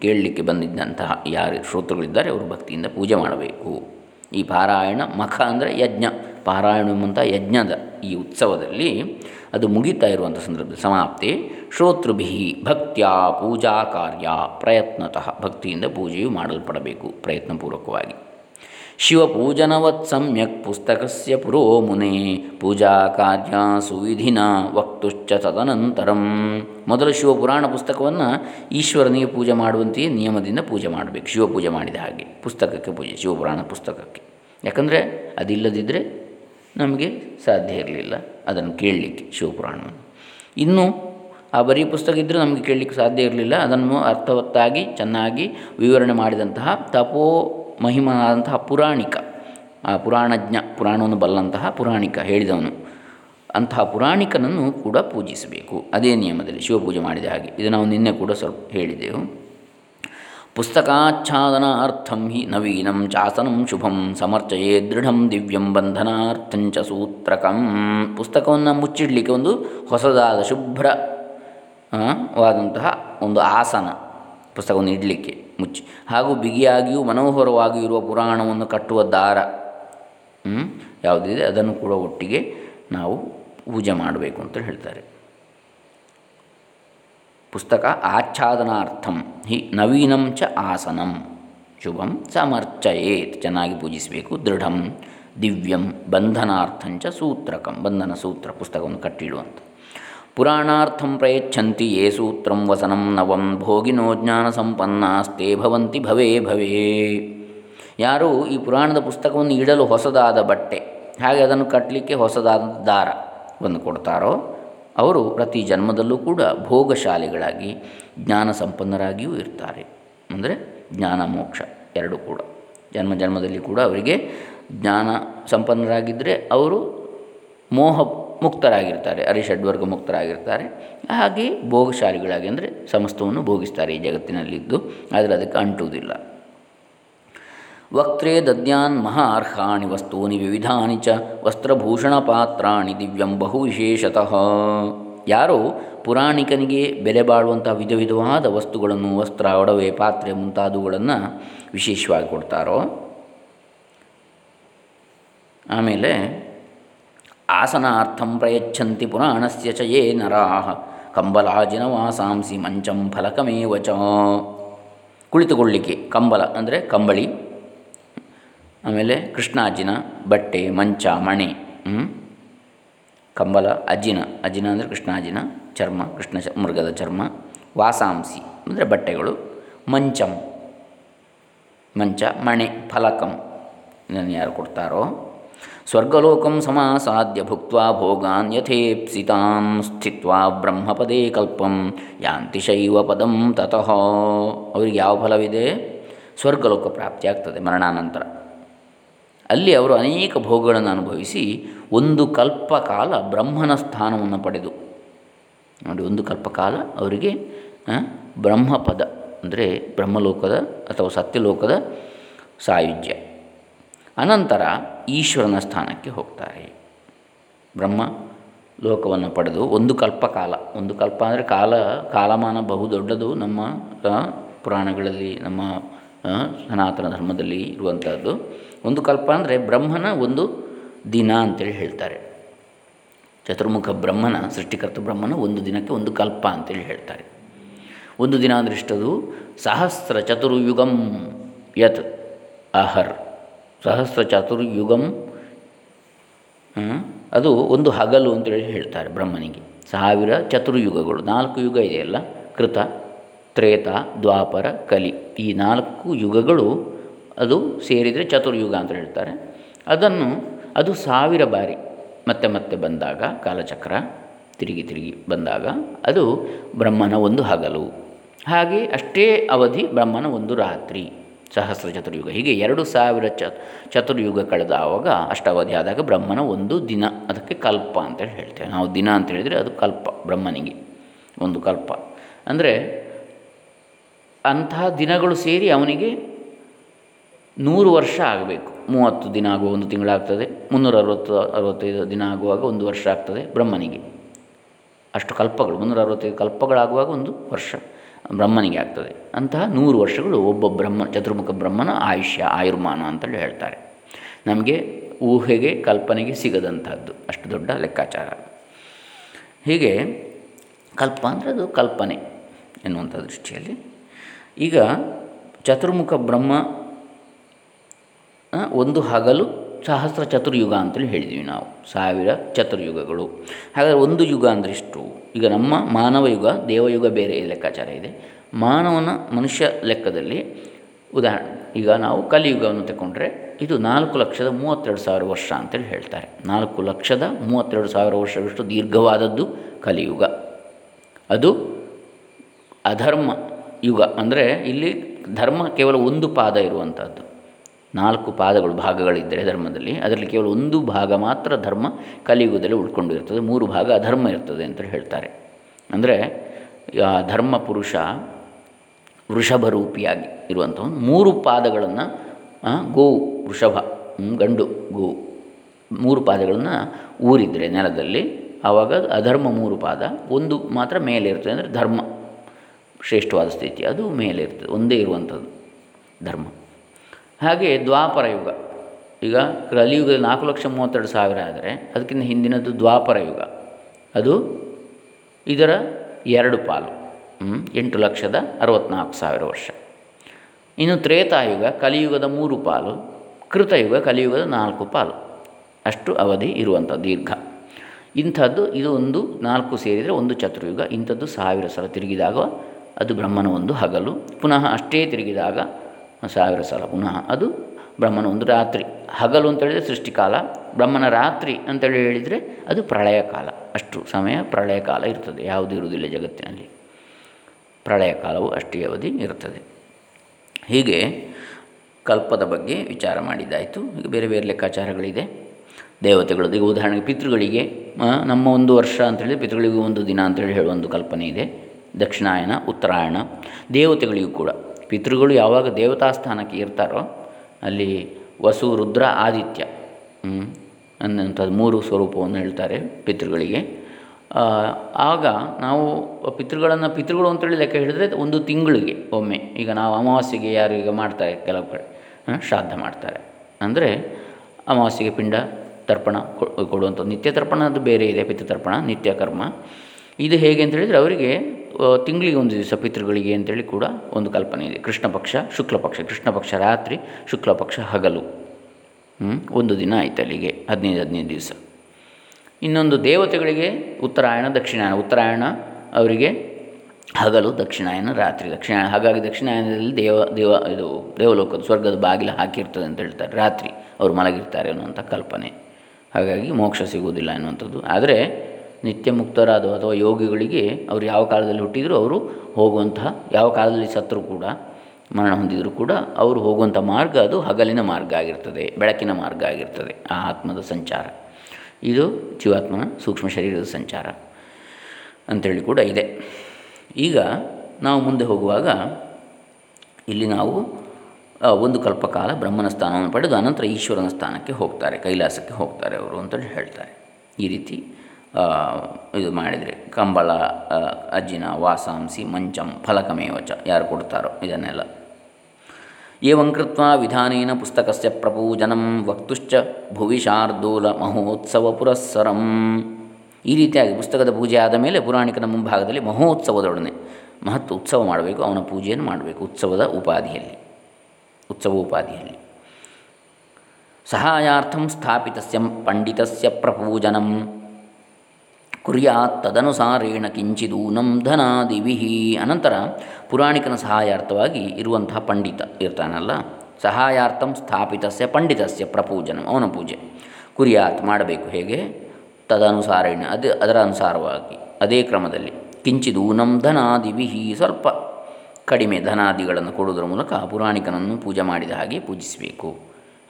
ಕೇಳಲಿಕ್ಕೆ ಬಂದಿದ್ದಂತಹ ಯಾರು ಶ್ರೋತೃಗಳಿದ್ದಾರೆ, ಅವರು ಭಕ್ತಿಯಿಂದ ಪೂಜೆ ಮಾಡಬೇಕು. ಈ ಪಾರಾಯಣ ಮಖ ಅಂದರೆ ಯಜ್ಞ. ಪಾರಾಯಣ ಎಂಬಂಥ ಯಜ್ಞದ ಈ ಉತ್ಸವದಲ್ಲಿ ಅದು ಮುಗಿತಾ ಇರುವಂಥ ಸಂದರ್ಭದಲ್ಲಿ ಸಮಾಪ್ತಿ. ಶ್ರೋತೃಭಿ ಭಕ್ತಿಯ ಪೂಜಾ ಕಾರ್ಯ ಪ್ರಯತ್ನತಃ. ಭಕ್ತಿಯಿಂದ ಪೂಜೆಯು ಮಾಡಲ್ಪಡಬೇಕು ಪ್ರಯತ್ನಪೂರ್ವಕವಾಗಿ. ಶಿವಪೂಜನವತ್ ಸಮ್ಯಕ್ ಪುಸ್ತಕಸ್ಯ ಪುರೋ ಮುನೆ ಪೂಜಾ ಕಾರ್ಯ ಸುವಿಧಿನ ವಕ್ತುಶ್ಚ ತದನಂತರಂ. ಮೊದಲು ಶಿವಪುರಾಣ ಪುಸ್ತಕವನ್ನು ಈಶ್ವರನಿಗೆ ಪೂಜೆ ಮಾಡುವಂತೆಯೇ ನಿಯಮದಿಂದ ಪೂಜೆ ಮಾಡಬೇಕು. ಶಿವಪೂಜೆ ಮಾಡಿದ ಹಾಗೆ ಪುಸ್ತಕಕ್ಕೆ ಪೂಜೆ, ಶಿವಪುರಾಣ ಪುಸ್ತಕಕ್ಕೆ. ಯಾಕಂದರೆ ಅದಿಲ್ಲದಿದ್ದರೆ ನಮಗೆ ಸಾಧ್ಯ ಇರಲಿಲ್ಲ. ಅದನ್ನು ಕೇಳಲಿಕ್ಕೆ ಶಿವಪುರಾಣವನ್ನು ಇನ್ನು ಆ ಬರೀ ಪುಸ್ತಕ ಇದ್ದರೂ ನಮಗೆ ಕೇಳಲಿಕ್ಕೆ ಸಾಧ್ಯ ಇರಲಿಲ್ಲ. ಅದನ್ನು ಅರ್ಥವತ್ತಾಗಿ, ಚೆನ್ನಾಗಿ ವಿವರಣೆ ಮಾಡಿದಂತಹ ತಪೋ ಮಹಿಮನಾದಂತಹ ಪುರಾಣಿಕ, ಆ ಪುರಾಣಜ್ಞ, ಪುರಾಣವನ್ನು ಬಲ್ಲಂತಹ ಪುರಾಣಿಕ ಹೇಳಿದವನು. ಅಂತಹ ಪುರಾಣಿಕನನ್ನು ಕೂಡ ಪೂಜಿಸಬೇಕು. ಅದೇ ನಿಯಮದಲ್ಲಿ ಶಿವಪೂಜೆ ಮಾಡಿದ ಹಾಗೆ. ಇದು ನಾವು ನಿನ್ನೆ ಕೂಡ ಸ್ವಲ್ಪ ಹೇಳಿದೆವು. ಪುಸ್ತಕಾಚ್ಛಾದನಾರ್ಥಂ ಹಿ ನವೀನಂ ಚಾಸನಂ ಶುಭಂ ಸಮರ್ಚಯೇ ದೃಢಂ ದಿವ್ಯಂ ಬಂಧನಾರ್ಥಂಚ ಸೂತ್ರಕಂ ಪುಸ್ತಕವನ್ನು ಮುಚ್ಚಿಡಲಿಕ್ಕೆ ಒಂದು ಹೊಸದಾದ ಶುಭ್ರ ವಾದಂತಹ ಒಂದು ಆಸನ ಪುಸ್ತಕವನ್ನು ಇಡಲಿಕ್ಕೆ ಮುಚ್ಚಿ. ಹಾಗೂ ಬಿಗಿಯಾಗಿಯೂ ಮನೋಹರವಾಗಿಯೂ ಇರುವ ಪುರಾಣವನ್ನು ಕಟ್ಟುವ ದಾರ ಯಾವುದಿದೆ ಅದನ್ನು ಕೂಡ ಒಟ್ಟಿಗೆ ನಾವು ಪೂಜೆ ಮಾಡಬೇಕು ಅಂತ ಹೇಳ್ತಾರೆ. ಪುಸ್ತಕ ಆಚ್ಛಾದನಾರ್ಥಂ ಹಿ ನವೀನಂ ಚ ಆಸನಂ. ಶುಭಂ ಸಮರ್ಚಯೇತ್. ಚೆನ್ನಾಗಿ ಪೂಜಿಸಬೇಕು. ದೃಢಂ ದಿವ್ಯಂ ಬಂಧನಾರ್ಥಂಚ ಸೂತ್ರಕಂ. ಬಂಧನ ಸೂತ್ರ ಪುಸ್ತಕವನ್ನು ಕಟ್ಟಿಡುವಂಥ ಪುರಾಣಾರ್ಥಂ ಪ್ರಯಚ್ಛಂತಿ ಯೇ ಸೂತ್ರಂ ವಸನಂ ನವಂ ಭೋಗಿನೋ ಜ್ಞಾನ ಸಂಪನ್ನಾಸ್ತೆ ಭವಂತಿ ಭವೇ ಭವೇ. ಯಾರು ಈ ಪುರಾಣದ ಪುಸ್ತಕವನ್ನು ಇಡಲು ಹೊಸದಾದ ಬಟ್ಟೆ, ಹಾಗೆ ಅದನ್ನು ಕಟ್ಟಲಿಕ್ಕೆ ಹೊಸದಾದ ದಾರ ಬಂದು ಕೊಡ್ತಾರೋ ಅವರು ಪ್ರತಿ ಜನ್ಮದಲ್ಲೂ ಕೂಡ ಭೋಗಶಾಲಿಗಳಾಗಿ ಜ್ಞಾನ ಸಂಪನ್ನರಾಗಿಯೂ ಇರ್ತಾರೆ. ಅಂದರೆ ಜ್ಞಾನ ಮೋಕ್ಷ ಎರಡೂ ಕೂಡ. ಜನ್ಮ ಜನ್ಮದಲ್ಲಿ ಕೂಡ ಅವರಿಗೆ ಜ್ಞಾನ ಸಂಪನ್ನರಾಗಿದ್ದರೆ ಅವರು ಮೋಹ ಮುಕ್ತರಾಗಿರ್ತಾರೆ, ಅರಿಷಡ್ವರ್ಗ ಮುಕ್ತರಾಗಿರ್ತಾರೆ. ಹಾಗೆ ಭೋಗಶಾಲಿಗಳಾಗಿ ಅಂದರೆ ಸಮಸ್ತವನ್ನು ಭೋಗಿಸ್ತಾರೆ ಈ ಜಗತ್ತಿನಲ್ಲಿದ್ದು. ಆದರೆ ಅದಕ್ಕೆ ಅಂಟುವುದಿಲ್ಲ. ವಕ್ತ್ರೇ ದದ್ಯಾನ್ ಮಹಾರ್ಹಾಣಿ ವಸ್ತೂನಿ ವಿವಿಧಾನಿ ಚ ವಸ್ತ್ರಭೂಷಣ ಪಾತ್ರಾಣಿ ದಿವ್ಯಂ ಬಹು ವಿಶೇಷತಃ ಯಾರು ಪುರಾಣಿಕನಿಗೆ ಬೆಲೆ ಬಾಳುವಂಥ ವಿಧ ವಿಧವಾದ ವಸ್ತುಗಳನ್ನು, ವಸ್ತ್ರ, ಒಡವೆ, ಪಾತ್ರೆ ಮುಂತಾದವುಗಳನ್ನು ವಿಶೇಷವಾಗಿ ಕೊಡ್ತಾರೋ? ಆಮೇಲೆ ಆಸನಾರ್ಥಂ ಪ್ರಯಚ್ಛಂತಿ ಪುರಾಣಸ್ಯ ಚ ಯೇ ನರಾಹ, ಕಂಬಲಾಜಿನ ವಾಸಾಂಸಿ ಮಂಚಂ ಫಲಕಮೇವ ಚ. ಕುಳಿತುಕೊಳ್ಳಿಕ್ಕೆ, ಕಂಬಲ ಅಂದರೆ ಕಂಬಳಿ. ಆಮೇಲೆ ಕೃಷ್ಣಾಜಿನ ಬಟ್ಟೆ, ಮಂಚ, ಮಣೆ ಕಂಬಲ, ಅಜಿನ. ಅಜಿನ ಅಂದರೆ ಕೃಷ್ಣಾಜಿನ ಚರ್ಮ, ಕೃಷ್ಣ ಮೃಗದ ಚರ್ಮ. ವಾಸಾಂಸಿ ಅಂದರೆ ಬಟ್ಟೆಗಳು. ಮಂಚಂ, ಮಂಚ, ಮಣೆ, ಫಲಕಂ. ಇದನ್ನು ಯಾರು ಕೊಡ್ತಾರೋ? ಸ್ವರ್ಗಲೋಕಂ ಸಮಾಸಾದ್ಯ ಭುಕ್ತ ಭೋಗಾನ್ ಯಥೇಪ್ಸಿತಾಂ ಸ್ಥಿತ್ವಾ ಬ್ರಹ್ಮಪದೇ ಕಲ್ಪಂ ಯಾಂತಿ ಶೈವ ಪದಂ ತತಃ. ಅವರಿಗೆ ಯಾವ ಫಲವಿದೆ? ಸ್ವರ್ಗಲೋಕ ಪ್ರಾಪ್ತಿಯಾಗ್ತದೆ ಮರಣಾನಂತರ. ಅಲ್ಲಿ ಅವರು ಅನೇಕ ಭೋಗಗಳನ್ನು ಅನುಭವಿಸಿ ಒಂದು ಕಲ್ಪಕಾಲ ಬ್ರಹ್ಮನ ಸ್ಥಾನವನ್ನು ಪಡೆದು. ನೋಡಿ, ಒಂದು ಕಲ್ಪಕಾಲ ಅವರಿಗೆ ಬ್ರಹ್ಮಪದ ಅಂದರೆ ಬ್ರಹ್ಮಲೋಕದ ಅಥವಾ ಸತ್ಯಲೋಕದ ಸಾಯುಜ್ಯ. ಅನಂತರ ಈಶ್ವರನ ಸ್ಥಾನಕ್ಕೆ ಹೋಗ್ತಾರೆ. ಬ್ರಹ್ಮ ಲೋಕವನ್ನು ಪಡೆದು ಒಂದು ಕಲ್ಪಕಾಲ, ಒಂದು ಕಲ್ಪ ಅಂದರೆ ಕಾಲ, ಕಾಲಮಾನ ಬಹುದೊಡ್ಡದು ನಮ್ಮ ಪುರಾಣಗಳಲ್ಲಿ, ನಮ್ಮ ಸನಾತನ ಧರ್ಮದಲ್ಲಿ ಇರುವಂಥದ್ದು ಒಂದು ಕಲ್ಪ ಅಂದರೆ ಬ್ರಹ್ಮನ ಒಂದು ದಿನ ಅಂತೇಳಿ ಹೇಳ್ತಾರೆ. ಚತುರ್ಮುಖ ಬ್ರಹ್ಮನ, ಸೃಷ್ಟಿಕರ್ತ ಬ್ರಹ್ಮನ ಒಂದು ದಿನಕ್ಕೆ ಒಂದು ಕಲ್ಪ ಅಂತೇಳಿ ಹೇಳ್ತಾರೆ. ಒಂದು ದಿನ ಅಂದರೆ ಇಷ್ಟದು ಸಹಸ್ರ ಚತುರ್ಯುಗಂ ಯತ್ ಅಹರ್. ಸಹಸ್ರ ಚತುರ್ಯುಗಂ ಅದು ಒಂದು ಹಗಲು ಅಂತೇಳಿ ಹೇಳ್ತಾರೆ ಬ್ರಹ್ಮನಿಗೆ. ಸಾವಿರ ಚತುರ್ಯುಗಗಳು, ನಾಲ್ಕು ಯುಗ ಇದೆಯಲ್ಲ, ಕೃತ, ತ್ರೇತ, ದ್ವಾಪರ, ಕಲಿ. ಈ ನಾಲ್ಕು ಯುಗಗಳು ಅದು ಸೇರಿದರೆ ಚತುರ್ಯುಗ ಅಂತ ಹೇಳ್ತಾರೆ. ಅದನ್ನು ಅದು ಸಾವಿರ ಬಾರಿ ಮತ್ತೆ ಮತ್ತೆ ಬಂದಾಗ ಕಾಲಚಕ್ರ ತಿರುಗಿ ತಿರುಗಿ ಬಂದಾಗ ಅದು ಬ್ರಹ್ಮನ ಒಂದು ಹಗಲು. ಹಾಗೆ ಅಷ್ಟೇ ಅವಧಿ ಬ್ರಹ್ಮನ ಒಂದು ರಾತ್ರಿ, ಸಹಸ್ರ ಚತುರ್ಯುಗ. ಹೀಗೆ ಎರಡು ಸಾವಿರ ಚ, ಚತುರ್ಯುಗ ಕಳೆದ ಆವಾಗ ಅಷ್ಟಾವಧಿ ಆದಾಗ ಬ್ರಹ್ಮನ ಒಂದು ದಿನ, ಅದಕ್ಕೆ ಕಲ್ಪ ಅಂತೇಳಿ ಹೇಳ್ತೇವೆ. ನಾವು ದಿನ ಅಂತ ಹೇಳಿದರೆ ಅದು ಕಲ್ಪ, ಬ್ರಹ್ಮನಿಗೆ ಒಂದು ಕಲ್ಪ. ಅಂದರೆ ಅಂತಹ ದಿನಗಳು ಸೇರಿ ಅವನಿಗೆ ನೂರು ವರ್ಷ ಆಗಬೇಕು. ಮೂವತ್ತು ದಿನ ಆಗುವ ಒಂದು ತಿಂಗಳಾಗ್ತದೆ ಮುನ್ನೂರ ಅರವತ್ತು ಅರವತ್ತೈದು ದಿನ ಆಗುವಾಗ ಒಂದು ವರ್ಷ ಆಗ್ತದೆ ಬ್ರಹ್ಮನಿಗೆ. ಅಷ್ಟು ಕಲ್ಪಗಳು ಮುನ್ನೂರ ಅರವತ್ತೈದು ಕಲ್ಪಗಳಾಗುವಾಗ ಒಂದು ವರ್ಷ ಬ್ರಹ್ಮನಿಗೆ ಆಗ್ತದೆ. ಅಂತಹ ನೂರು ವರ್ಷಗಳು ಒಬ್ಬ ಬ್ರಹ್ಮ, ಚತುರ್ಮುಖ ಬ್ರಹ್ಮನ ಆಯುಷ್ಯ, ಆಯುರ್ಮಾನ ಅಂತೇಳಿ ಹೇಳ್ತಾರೆ. ನಮಗೆ ಊಹೆಗೆ, ಕಲ್ಪನೆಗೆ ಸಿಗದಂಥದ್ದು. ಅಷ್ಟು ದೊಡ್ಡ ಲೆಕ್ಕಾಚಾರ. ಹೀಗೆ ಕಲ್ಪ ಅಂದರೆ ಅದು ಕಲ್ಪನೆ ಎನ್ನುವಂಥ ದೃಷ್ಟಿಯಲ್ಲಿ. ಈಗ ಚತುರ್ಮುಖ ಬ್ರಹ್ಮ ಒಂದು ಹಗಲು ಸಹಸ್ರ ಚತುರ್ಯುಗ ಅಂತೇಳಿ ಹೇಳಿದ್ವಿ ನಾವು, ಸಾವಿರ ಚತುರ್ಯುಗಗಳು. ಹಾಗಾದರೆ ಒಂದು ಯುಗ ಅಂದರೆ ಇಷ್ಟು. ಈಗ ನಮ್ಮ ಮಾನವ ಯುಗ, ದೇವಯುಗ ಬೇರೆ ಲೆಕ್ಕಾಚಾರ ಇದೆ. ಮಾನವನ ಮನುಷ್ಯ ಲೆಕ್ಕದಲ್ಲಿ ಉದಾಹರಣೆ, ಈಗ ನಾವು ಕಲಿಯುಗವನ್ನು ತಗೊಂಡ್ರೆ ಇದು ನಾಲ್ಕು ಲಕ್ಷದ ಮೂವತ್ತೆರಡು ಸಾವಿರ ವರ್ಷ ಅಂತೇಳಿ ಹೇಳ್ತಾರೆ. ನಾಲ್ಕು ಲಕ್ಷದ ಮೂವತ್ತೆರಡು ಸಾವಿರ ವರ್ಷದಷ್ಟು ದೀರ್ಘವಾದದ್ದು ಕಲಿಯುಗ. ಅದು ಅಧರ್ಮ ಯುಗ. ಅಂದರೆ ಇಲ್ಲಿ ಧರ್ಮ ಕೇವಲ ಒಂದು ಪಾದ ಇರುವಂಥದ್ದು ನಾಲ್ಕು ಪಾದಗಳು, ಭಾಗಗಳಿದ್ದರೆ ಧರ್ಮದಲ್ಲಿ. ಅದರಲ್ಲಿ ಕೇವಲ ಒಂದು ಭಾಗ ಮಾತ್ರ ಧರ್ಮ ಕಲಿಯುಗದಲ್ಲಿ ಉಳ್ಕೊಂಡಿರ್ತದೆ. ಮೂರು ಭಾಗ ಅಧರ್ಮ ಇರ್ತದೆ ಅಂತ ಹೇಳ್ತಾರೆ. ಅಂದರೆ ಧರ್ಮ ಪುರುಷ ವೃಷಭ ರೂಪಿಯಾಗಿ ಒಂದು ಮೂರು ಪಾದಗಳನ್ನು ಗೋ, ವೃಷಭ ಗಂಡು, ಗೋ, ಮೂರು ಪಾದಗಳನ್ನು ಊರಿದರೆ ನೆಲದಲ್ಲಿ, ಆವಾಗ ಅಧರ್ಮ ಮೂರು ಪಾದ. ಒಂದು ಮಾತ್ರ ಮೇಲೆ ಇರ್ತದೆ ಅಂದರೆ ಧರ್ಮ. ಶ್ರೇಷ್ಠವಾದ ಸ್ಥಿತಿ. ಅದು ಮೇಲೆ ಇರ್ತದೆ. ಒಂದೇ ಇರುವಂಥದ್ದು ಧರ್ಮ. ಹಾಗೆ ದ್ವಾಪರ ಯುಗ. ಈಗ ಕಲಿಯುಗದಲ್ಲಿ ನಾಲ್ಕು ಲಕ್ಷ ಮೂವತ್ತೆರಡು ಸಾವಿರ ಆದರೆ ಅದಕ್ಕಿಂತ ಹಿಂದಿನದ್ದು ದ್ವಾಪರ ಯುಗ. ಅದು ಇದರ ಎರಡು ಪಾಲು. ಎಂಟು ಲಕ್ಷದ ಅರವತ್ತ್ನಾಲ್ಕು ಸಾವಿರ ವರ್ಷ. ಇನ್ನು ತ್ರೇತಾಯುಗ ಕಲಿಯುಗದ ಮೂರು ಪಾಲು ಕೃತಯುಗ ಕಲಿಯುಗದ ನಾಲ್ಕು ಪಾಲು. ಅಷ್ಟು ಅವಧಿ ಇರುವಂಥ ದೀರ್ಘ. ಇಂಥದ್ದು ಇದು ಒಂದು ನಾಲ್ಕು ಸೇರಿದರೆ ಒಂದು ಚತುರ್ಯುಗ, ಇಂಥದ್ದು ಸಾವಿರ ಸಲ ತಿರುಗಿದಾಗ ಅದು ಬ್ರಹ್ಮನ ಒಂದು ಹಗಲು. ಪುನಃ ಅಷ್ಟೇ ತಿರುಗಿದಾಗ ಸಾವಿರ ಸಲ ಪುನಃ. ಅದು ಬ್ರಹ್ಮನ ಒಂದು ರಾತ್ರಿ. ಹಗಲು ಅಂತೇಳಿದರೆ ಸೃಷ್ಟಿಕಾಲ ಬ್ರಹ್ಮನ ರಾತ್ರಿ ಅಂತೇಳಿ ಹೇಳಿದರೆ ಅದು ಪ್ರಳಯ ಕಾಲ. ಅಷ್ಟು ಸಮಯ ಪ್ರಳಯ ಕಾಲ ಇರ್ತದೆ. ಯಾವುದೂ ಇರುವುದಿಲ್ಲ ಜಗತ್ತಿನಲ್ಲಿ. ಪ್ರಳಯ ಕಾಲವು ಅಷ್ಟೇ ಅವಧಿ ಇರ್ತದೆ. ಹೀಗೆ ಕಲ್ಪದ ಬಗ್ಗೆ ವಿಚಾರ ಮಾಡಿದ್ದಾಯಿತು. ಈಗ ಬೇರೆ ಬೇರೆ ಲೆಕ್ಕಾಚಾರಗಳಿದೆ. ದೇವತೆಗಳು, ಈಗ ಉದಾಹರಣೆಗೆ ಪಿತೃಗಳಿಗೆ ನಮ್ಮ ಒಂದು ವರ್ಷ ಅಂತೇಳಿ ಪಿತೃಗಳಿಗೂ ಒಂದು ದಿನ ಅಂತೇಳಿ ಹೇಳುವ ಒಂದು ಕಲ್ಪನೆ ಇದೆ. ದಕ್ಷಿಣಾಯನ, ಉತ್ತರಾಯಣ, ದೇವತೆಗಳಿಗೂ ಕೂಡ. ಪಿತೃಗಳು ಯಾವಾಗ ದೇವತಾ ಸ್ಥಾನಕ್ಕೆ ಇರ್ತಾರೋ ಅಲ್ಲಿ ವಸು, ರುದ್ರ, ಆದಿತ್ಯ ಅನ್ನಂಥದ್ದು ಮೂರು ಸ್ವರೂಪವನ್ನು ಹೇಳ್ತಾರೆ ಪಿತೃಗಳಿಗೆ. ಆಗ ನಾವು ಪಿತೃಗಳನ್ನು ಪಿತೃಗಳು ಅಂತೇಳಿ ಲೆಕ್ಕ ಹಿಡಿದ್ರೆ ಒಂದು ತಿಂಗಳಿಗೆ ಒಮ್ಮೆ. ಈಗ ನಾವು ಅಮಾವಾಸ್ಯೆಗೆ ಯಾರು ಈಗ ಮಾಡ್ತಾರೆ ಕೆಲವು ಕಡೆ ಶ್ರಾದ್ದ ಮಾಡ್ತಾರೆ. ಅಂದರೆ ಅಮಾವಾಸ್ಯೆಗೆ ಪಿಂಡ, ತರ್ಪಣ ಕೊಡುವಂಥದ್ದು. ನಿತ್ಯ ತರ್ಪಣ ಅದು ಬೇರೆ ಇದೆ ಪಿತೃತರ್ಪಣ ನಿತ್ಯ ಕರ್ಮ. ಇದು ಹೇಗೆ ಅಂತ ಹೇಳಿದರೆ ಅವರಿಗೆ ತಿಂಗಳಿಗೆ ಒಂದು ದಿವಸ ಪಿತೃಗಳಿಗೆ ಅಂತೇಳಿ ಕೂಡ ಒಂದು ಕಲ್ಪನೆ ಇದೆ. ಕೃಷ್ಣ ಪಕ್ಷ, ಶುಕ್ಲ ಪಕ್ಷ. ಕೃಷ್ಣ ಪಕ್ಷ ರಾತ್ರಿ, ಶುಕ್ಲ ಪಕ್ಷ ಹಗಲು. ಒಂದು ದಿನ ಆಯಿತು ಅಲ್ಲಿಗೆ, ಹದಿನೈದು ಹದಿನೈದು ದಿವಸ. ಇನ್ನೊಂದು ದೇವತೆಗಳಿಗೆ ಉತ್ತರಾಯಣ ದಕ್ಷಿಣಾಯನ ಉತ್ತರಾಯಣ ಅವರಿಗೆ ಹಗಲು ದಕ್ಷಿಣಾಯನ ರಾತ್ರಿ. ದಕ್ಷಿಣಾಯನ ಹಾಗಾಗಿ ದಕ್ಷಿಣಾಯನದಲ್ಲಿ ದೇವ ದೇವ, ಇದು ದೇವಲೋಕದ ಸ್ವರ್ಗದ ಬಾಗಿಲು ಹಾಕಿರ್ತದೆ ಅಂತ ಹೇಳ್ತಾರೆ. ರಾತ್ರಿ ಅವರು ಮಲಗಿರ್ತಾರೆ ಅನ್ನುವಂಥ ಕಲ್ಪನೆ. ಹಾಗಾಗಿ ಮೋಕ್ಷ ಸಿಗುವುದಿಲ್ಲ ಅನ್ನುವಂಥದ್ದು. ಆದರೆ ನಿತ್ಯ ಮುಕ್ತರಾದ ಅಥವಾ ಯೋಗಿಗಳಿಗೆ ಅವರು ಯಾವ ಕಾಲದಲ್ಲಿ ಹುಟ್ಟಿದರೂ ಅವರು ಹೋಗುವಂತಹ ಯಾವ ಕಾಲದಲ್ಲಿ ಸತ್ತರೂ ಕೂಡ, ಮರಣ ಹೊಂದಿದರೂ ಕೂಡ ಅವರು ಹೋಗುವಂಥ ಮಾರ್ಗ ಅದು ಹಗಲಿನ ಮಾರ್ಗ ಆಗಿರ್ತದೆ, ಬೆಳಕಿನ ಮಾರ್ಗ ಆಗಿರ್ತದೆ, ಆ ಆತ್ಮದ ಸಂಚಾರ. ಇದು ಜೀವಾತ್ಮನ ಸೂಕ್ಷ್ಮ ಶರೀರದ ಸಂಚಾರ ಅಂಥೇಳಿ ಕೂಡ ಇದೆ. ಈಗ ನಾವು ಮುಂದೆ ಹೋಗುವಾಗ ಇಲ್ಲಿ ನಾವು ಒಂದು ಕಲ್ಪಕಾಲ ಬ್ರಹ್ಮನ ಸ್ಥಾನವನ್ನು ಪಡೆದು ಅನಂತರ ಈಶ್ವರನ ಸ್ಥಾನಕ್ಕೆ ಹೋಗ್ತಾರೆ, ಕೈಲಾಸಕ್ಕೆ ಹೋಗ್ತಾರೆ ಅವರು ಅಂತೇಳಿ ಹೇಳ್ತಾರೆ. ಈ ರೀತಿ ಇದು ಮಾಡಿದರೆ. ಕಂಬಳ ಅಜ್ಜಿನ ವಾಸಾಂಸಿ, ಮಂಚಂ, ಫಲಕಮೇವಚ ಯಾರು ಕೊಡ್ತಾರೋ ಇದನ್ನೆಲ್ಲ. ಏವಂಕೃತ್ವ ವಿಧಾನೇನ ಪುಸ್ತಕಸ್ಯ ಪ್ರಪೂಜನಂ ವಕ್ತುಶ್ಚ ಭುವಿ ಶಾರ್ದೂಲ ಮಹೋತ್ಸವ ಪುರಸ್ಸರಂ. ಈ ರೀತಿಯಾಗಿ ಪುಸ್ತಕದ ಪೂಜೆ ಆದ ಮೇಲೆ ಪುರಾಣಿಕನ ಮುಂಭಾಗದಲ್ಲಿ ಮಹೋತ್ಸವದೊಡನೆ ಮಹತ್ವ ಉತ್ಸವ ಮಾಡಬೇಕು, ಅವನ ಪೂಜೆಯನ್ನು ಮಾಡಬೇಕು, ಉತ್ಸವದ ಉಪಾಧಿಯಲ್ಲಿ. ಉತ್ಸವ ಉಪಾಧಿಯಲ್ಲಿ ಸಹಾಯಾರ್ಥಂ ಸ್ಥಾಪಿತಸ್ಯ ಪಂಡಿತಸ್ಯ ಪ್ರಪೂಜನಂ. ಕುರ್ಯಾತ್ ತದನುಸಾರೇಣ ಕಿಂಚಿದೂನಂ ಧನಾದಿವಿಹಿ ಅನಂತರ ಪುರಾಣಿಕನ ಸಹಾಯಾರ್ಥವಾಗಿ ಇರುವಂತಹ ಪಂಡಿತ ಇರ್ತಾನಲ್ಲ, ಸಹಾಯಾರ್ಥಂ ಸ್ಥಾಪಿತಸ್ಯ ಪಂಡಿತಸ್ಯ ಪ್ರಪೂಜನ, ಅವನ ಪೂಜೆ. ಕುರಿಯಾತ್ ಮಾಡಬೇಕು ಹೇಗೆ? ತದನುಸಾರೇಣ, ಅದು ಅದರ ಅನುಸಾರವಾಗಿ, ಅದೇ ಕ್ರಮದಲ್ಲಿ. ಕಿಂಚಿದೂನಂ ಧನಾದಿವಿಹಿ ಸ್ವಲ್ಪ ಕಡಿಮೆ ಧನಾದಿಗಳನ್ನು ಕೊಡುವುದರ ಮೂಲಕ ಪುರಾಣಿಕನನ್ನು ಪೂಜೆ ಮಾಡಿದ ಹಾಗೆ ಪೂಜಿಸಬೇಕು.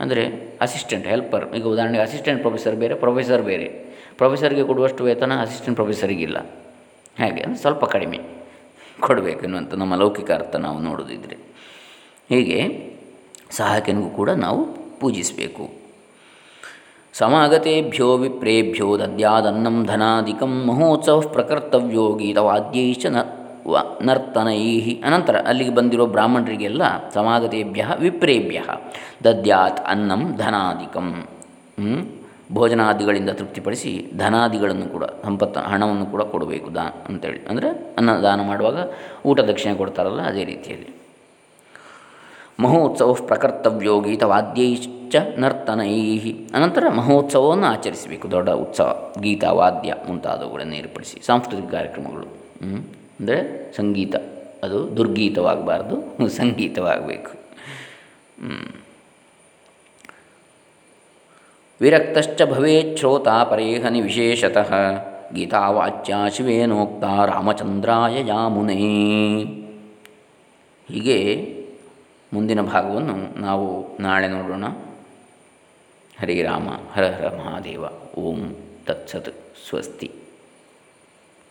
ಅಂದರೆ ಅಸಿಸ್ಟೆಂಟ್ ಹೆಲ್ಪರ್ ಈಗ ಉದಾಹರಣೆಗೆ ಅಸಿಸ್ಟೆಂಟ್ ಪ್ರೊಫೆಸರ್ ಬೇರೆ ಪ್ರೊಫೆಸರ್ ಬೇರೆ. ಪ್ರೊಫೆಸರ್ಗೆ ಕೊಡುವಷ್ಟು ವೇತನ ಅಸಿಸ್ಟೆಂಟ್ ಪ್ರೊಫೆಸರಿಗಿಲ್ಲ. ಹಾಗೆ? ಸ್ವಲ್ಪ ಕಡಿಮೆ ಕೊಡಬೇಕು ಎನ್ನುವಂಥ ನಮ್ಮ ಲೌಕಿಕ ಅರ್ಥ ನಾವು ನೋಡೋದಿದ್ರೆ. ಹೀಗೆ ಸಹಾಯಕನಿಗೂ ಕೂಡ ನಾವು ಪೂಜಿಸಬೇಕು. ಸಮಾಗತೆಭ್ಯೋ ವಿಪ್ರೇಭ್ಯೋ ದದ್ಯಾದನ್ನಂ ಧನಾಧಿಕಂ ಮಹೋತ್ಸವ ಪ್ರಕರ್ತವ್ಯೋ ಗೀತವಾದ್ಯೈಶ್ಚ ನ ವ ನರ್ತನೈ ಅನಂತರ ಅಲ್ಲಿಗೆ ಬಂದಿರೋ ಬ್ರಾಹ್ಮಣರಿಗೆಲ್ಲ ಸಮಾಗತೆಭ್ಯ ವಿಪ್ರೇಭ್ಯ ದದ್ಯಾತ್ ಅನ್ನಂ ಧನಾಧಿಕಂ. ಭೋಜನಾದಿಗಳಿಂದ ತೃಪ್ತಿಪಡಿಸಿ ಧನಾದಿಗಳನ್ನು ಕೂಡ ಸಂಪತ್ತು ಹಣವನ್ನು ಕೂಡ ಕೊಡಬೇಕು ದಾ ಅಂತೇಳಿ. ಅಂದರೆ ಅನ್ನ ದಾನ ಮಾಡುವಾಗ ಊಟ ದಕ್ಷಿಣೆ ಕೊಡ್ತಾರಲ್ಲ ಅದೇ ರೀತಿಯಲ್ಲಿ. ಮಹೋತ್ಸವ ಪ್ರಕರ್ತವ್ಯೋ ಗೀತವಾದ್ಯೈಶ್ಚ ನರ್ತನೈ ಅನಂತರ ಮಹೋತ್ಸವವನ್ನು ಆಚರಿಸಬೇಕು. ದೊಡ್ಡ ಉತ್ಸವ. ಗೀತ, ವಾದ್ಯ ಮುಂತಾದವುಗಳನ್ನು ಏರ್ಪಡಿಸಿ ಸಾಂಸ್ಕೃತಿಕ ಕಾರ್ಯಕ್ರಮಗಳು. ಅಂದರೆ ಸಂಗೀತ. ಅದು ದುರ್ಗೀತವಾಗಬಾರ್ದು, ಸಂಗೀತವಾಗಬೇಕು. ವಿರಕ್ತಶ್ಚ ಭವೇಚ್ಛ್ರೋತ ಪರೇಹನಿ ವಿಶೇಷತಃ. ಗೀತಾವಾಚ್ಯ ಶಿವೇನೋಕ್ತ ರಾಮಚಂದ್ರಾಯ ಯಾಮುನೇ. ಹೀಗೆ ಮುಂದಿನ ಭಾಗವನ್ನು ನಾವು ನಾಳೆ ನೋಡೋಣ. ಹರಿರಾಮ ಹರ ಹರ ಮಹಾದೇವ, ಓಂ ತತ್ಸತ್, ಸ್ವಸ್ತಿ.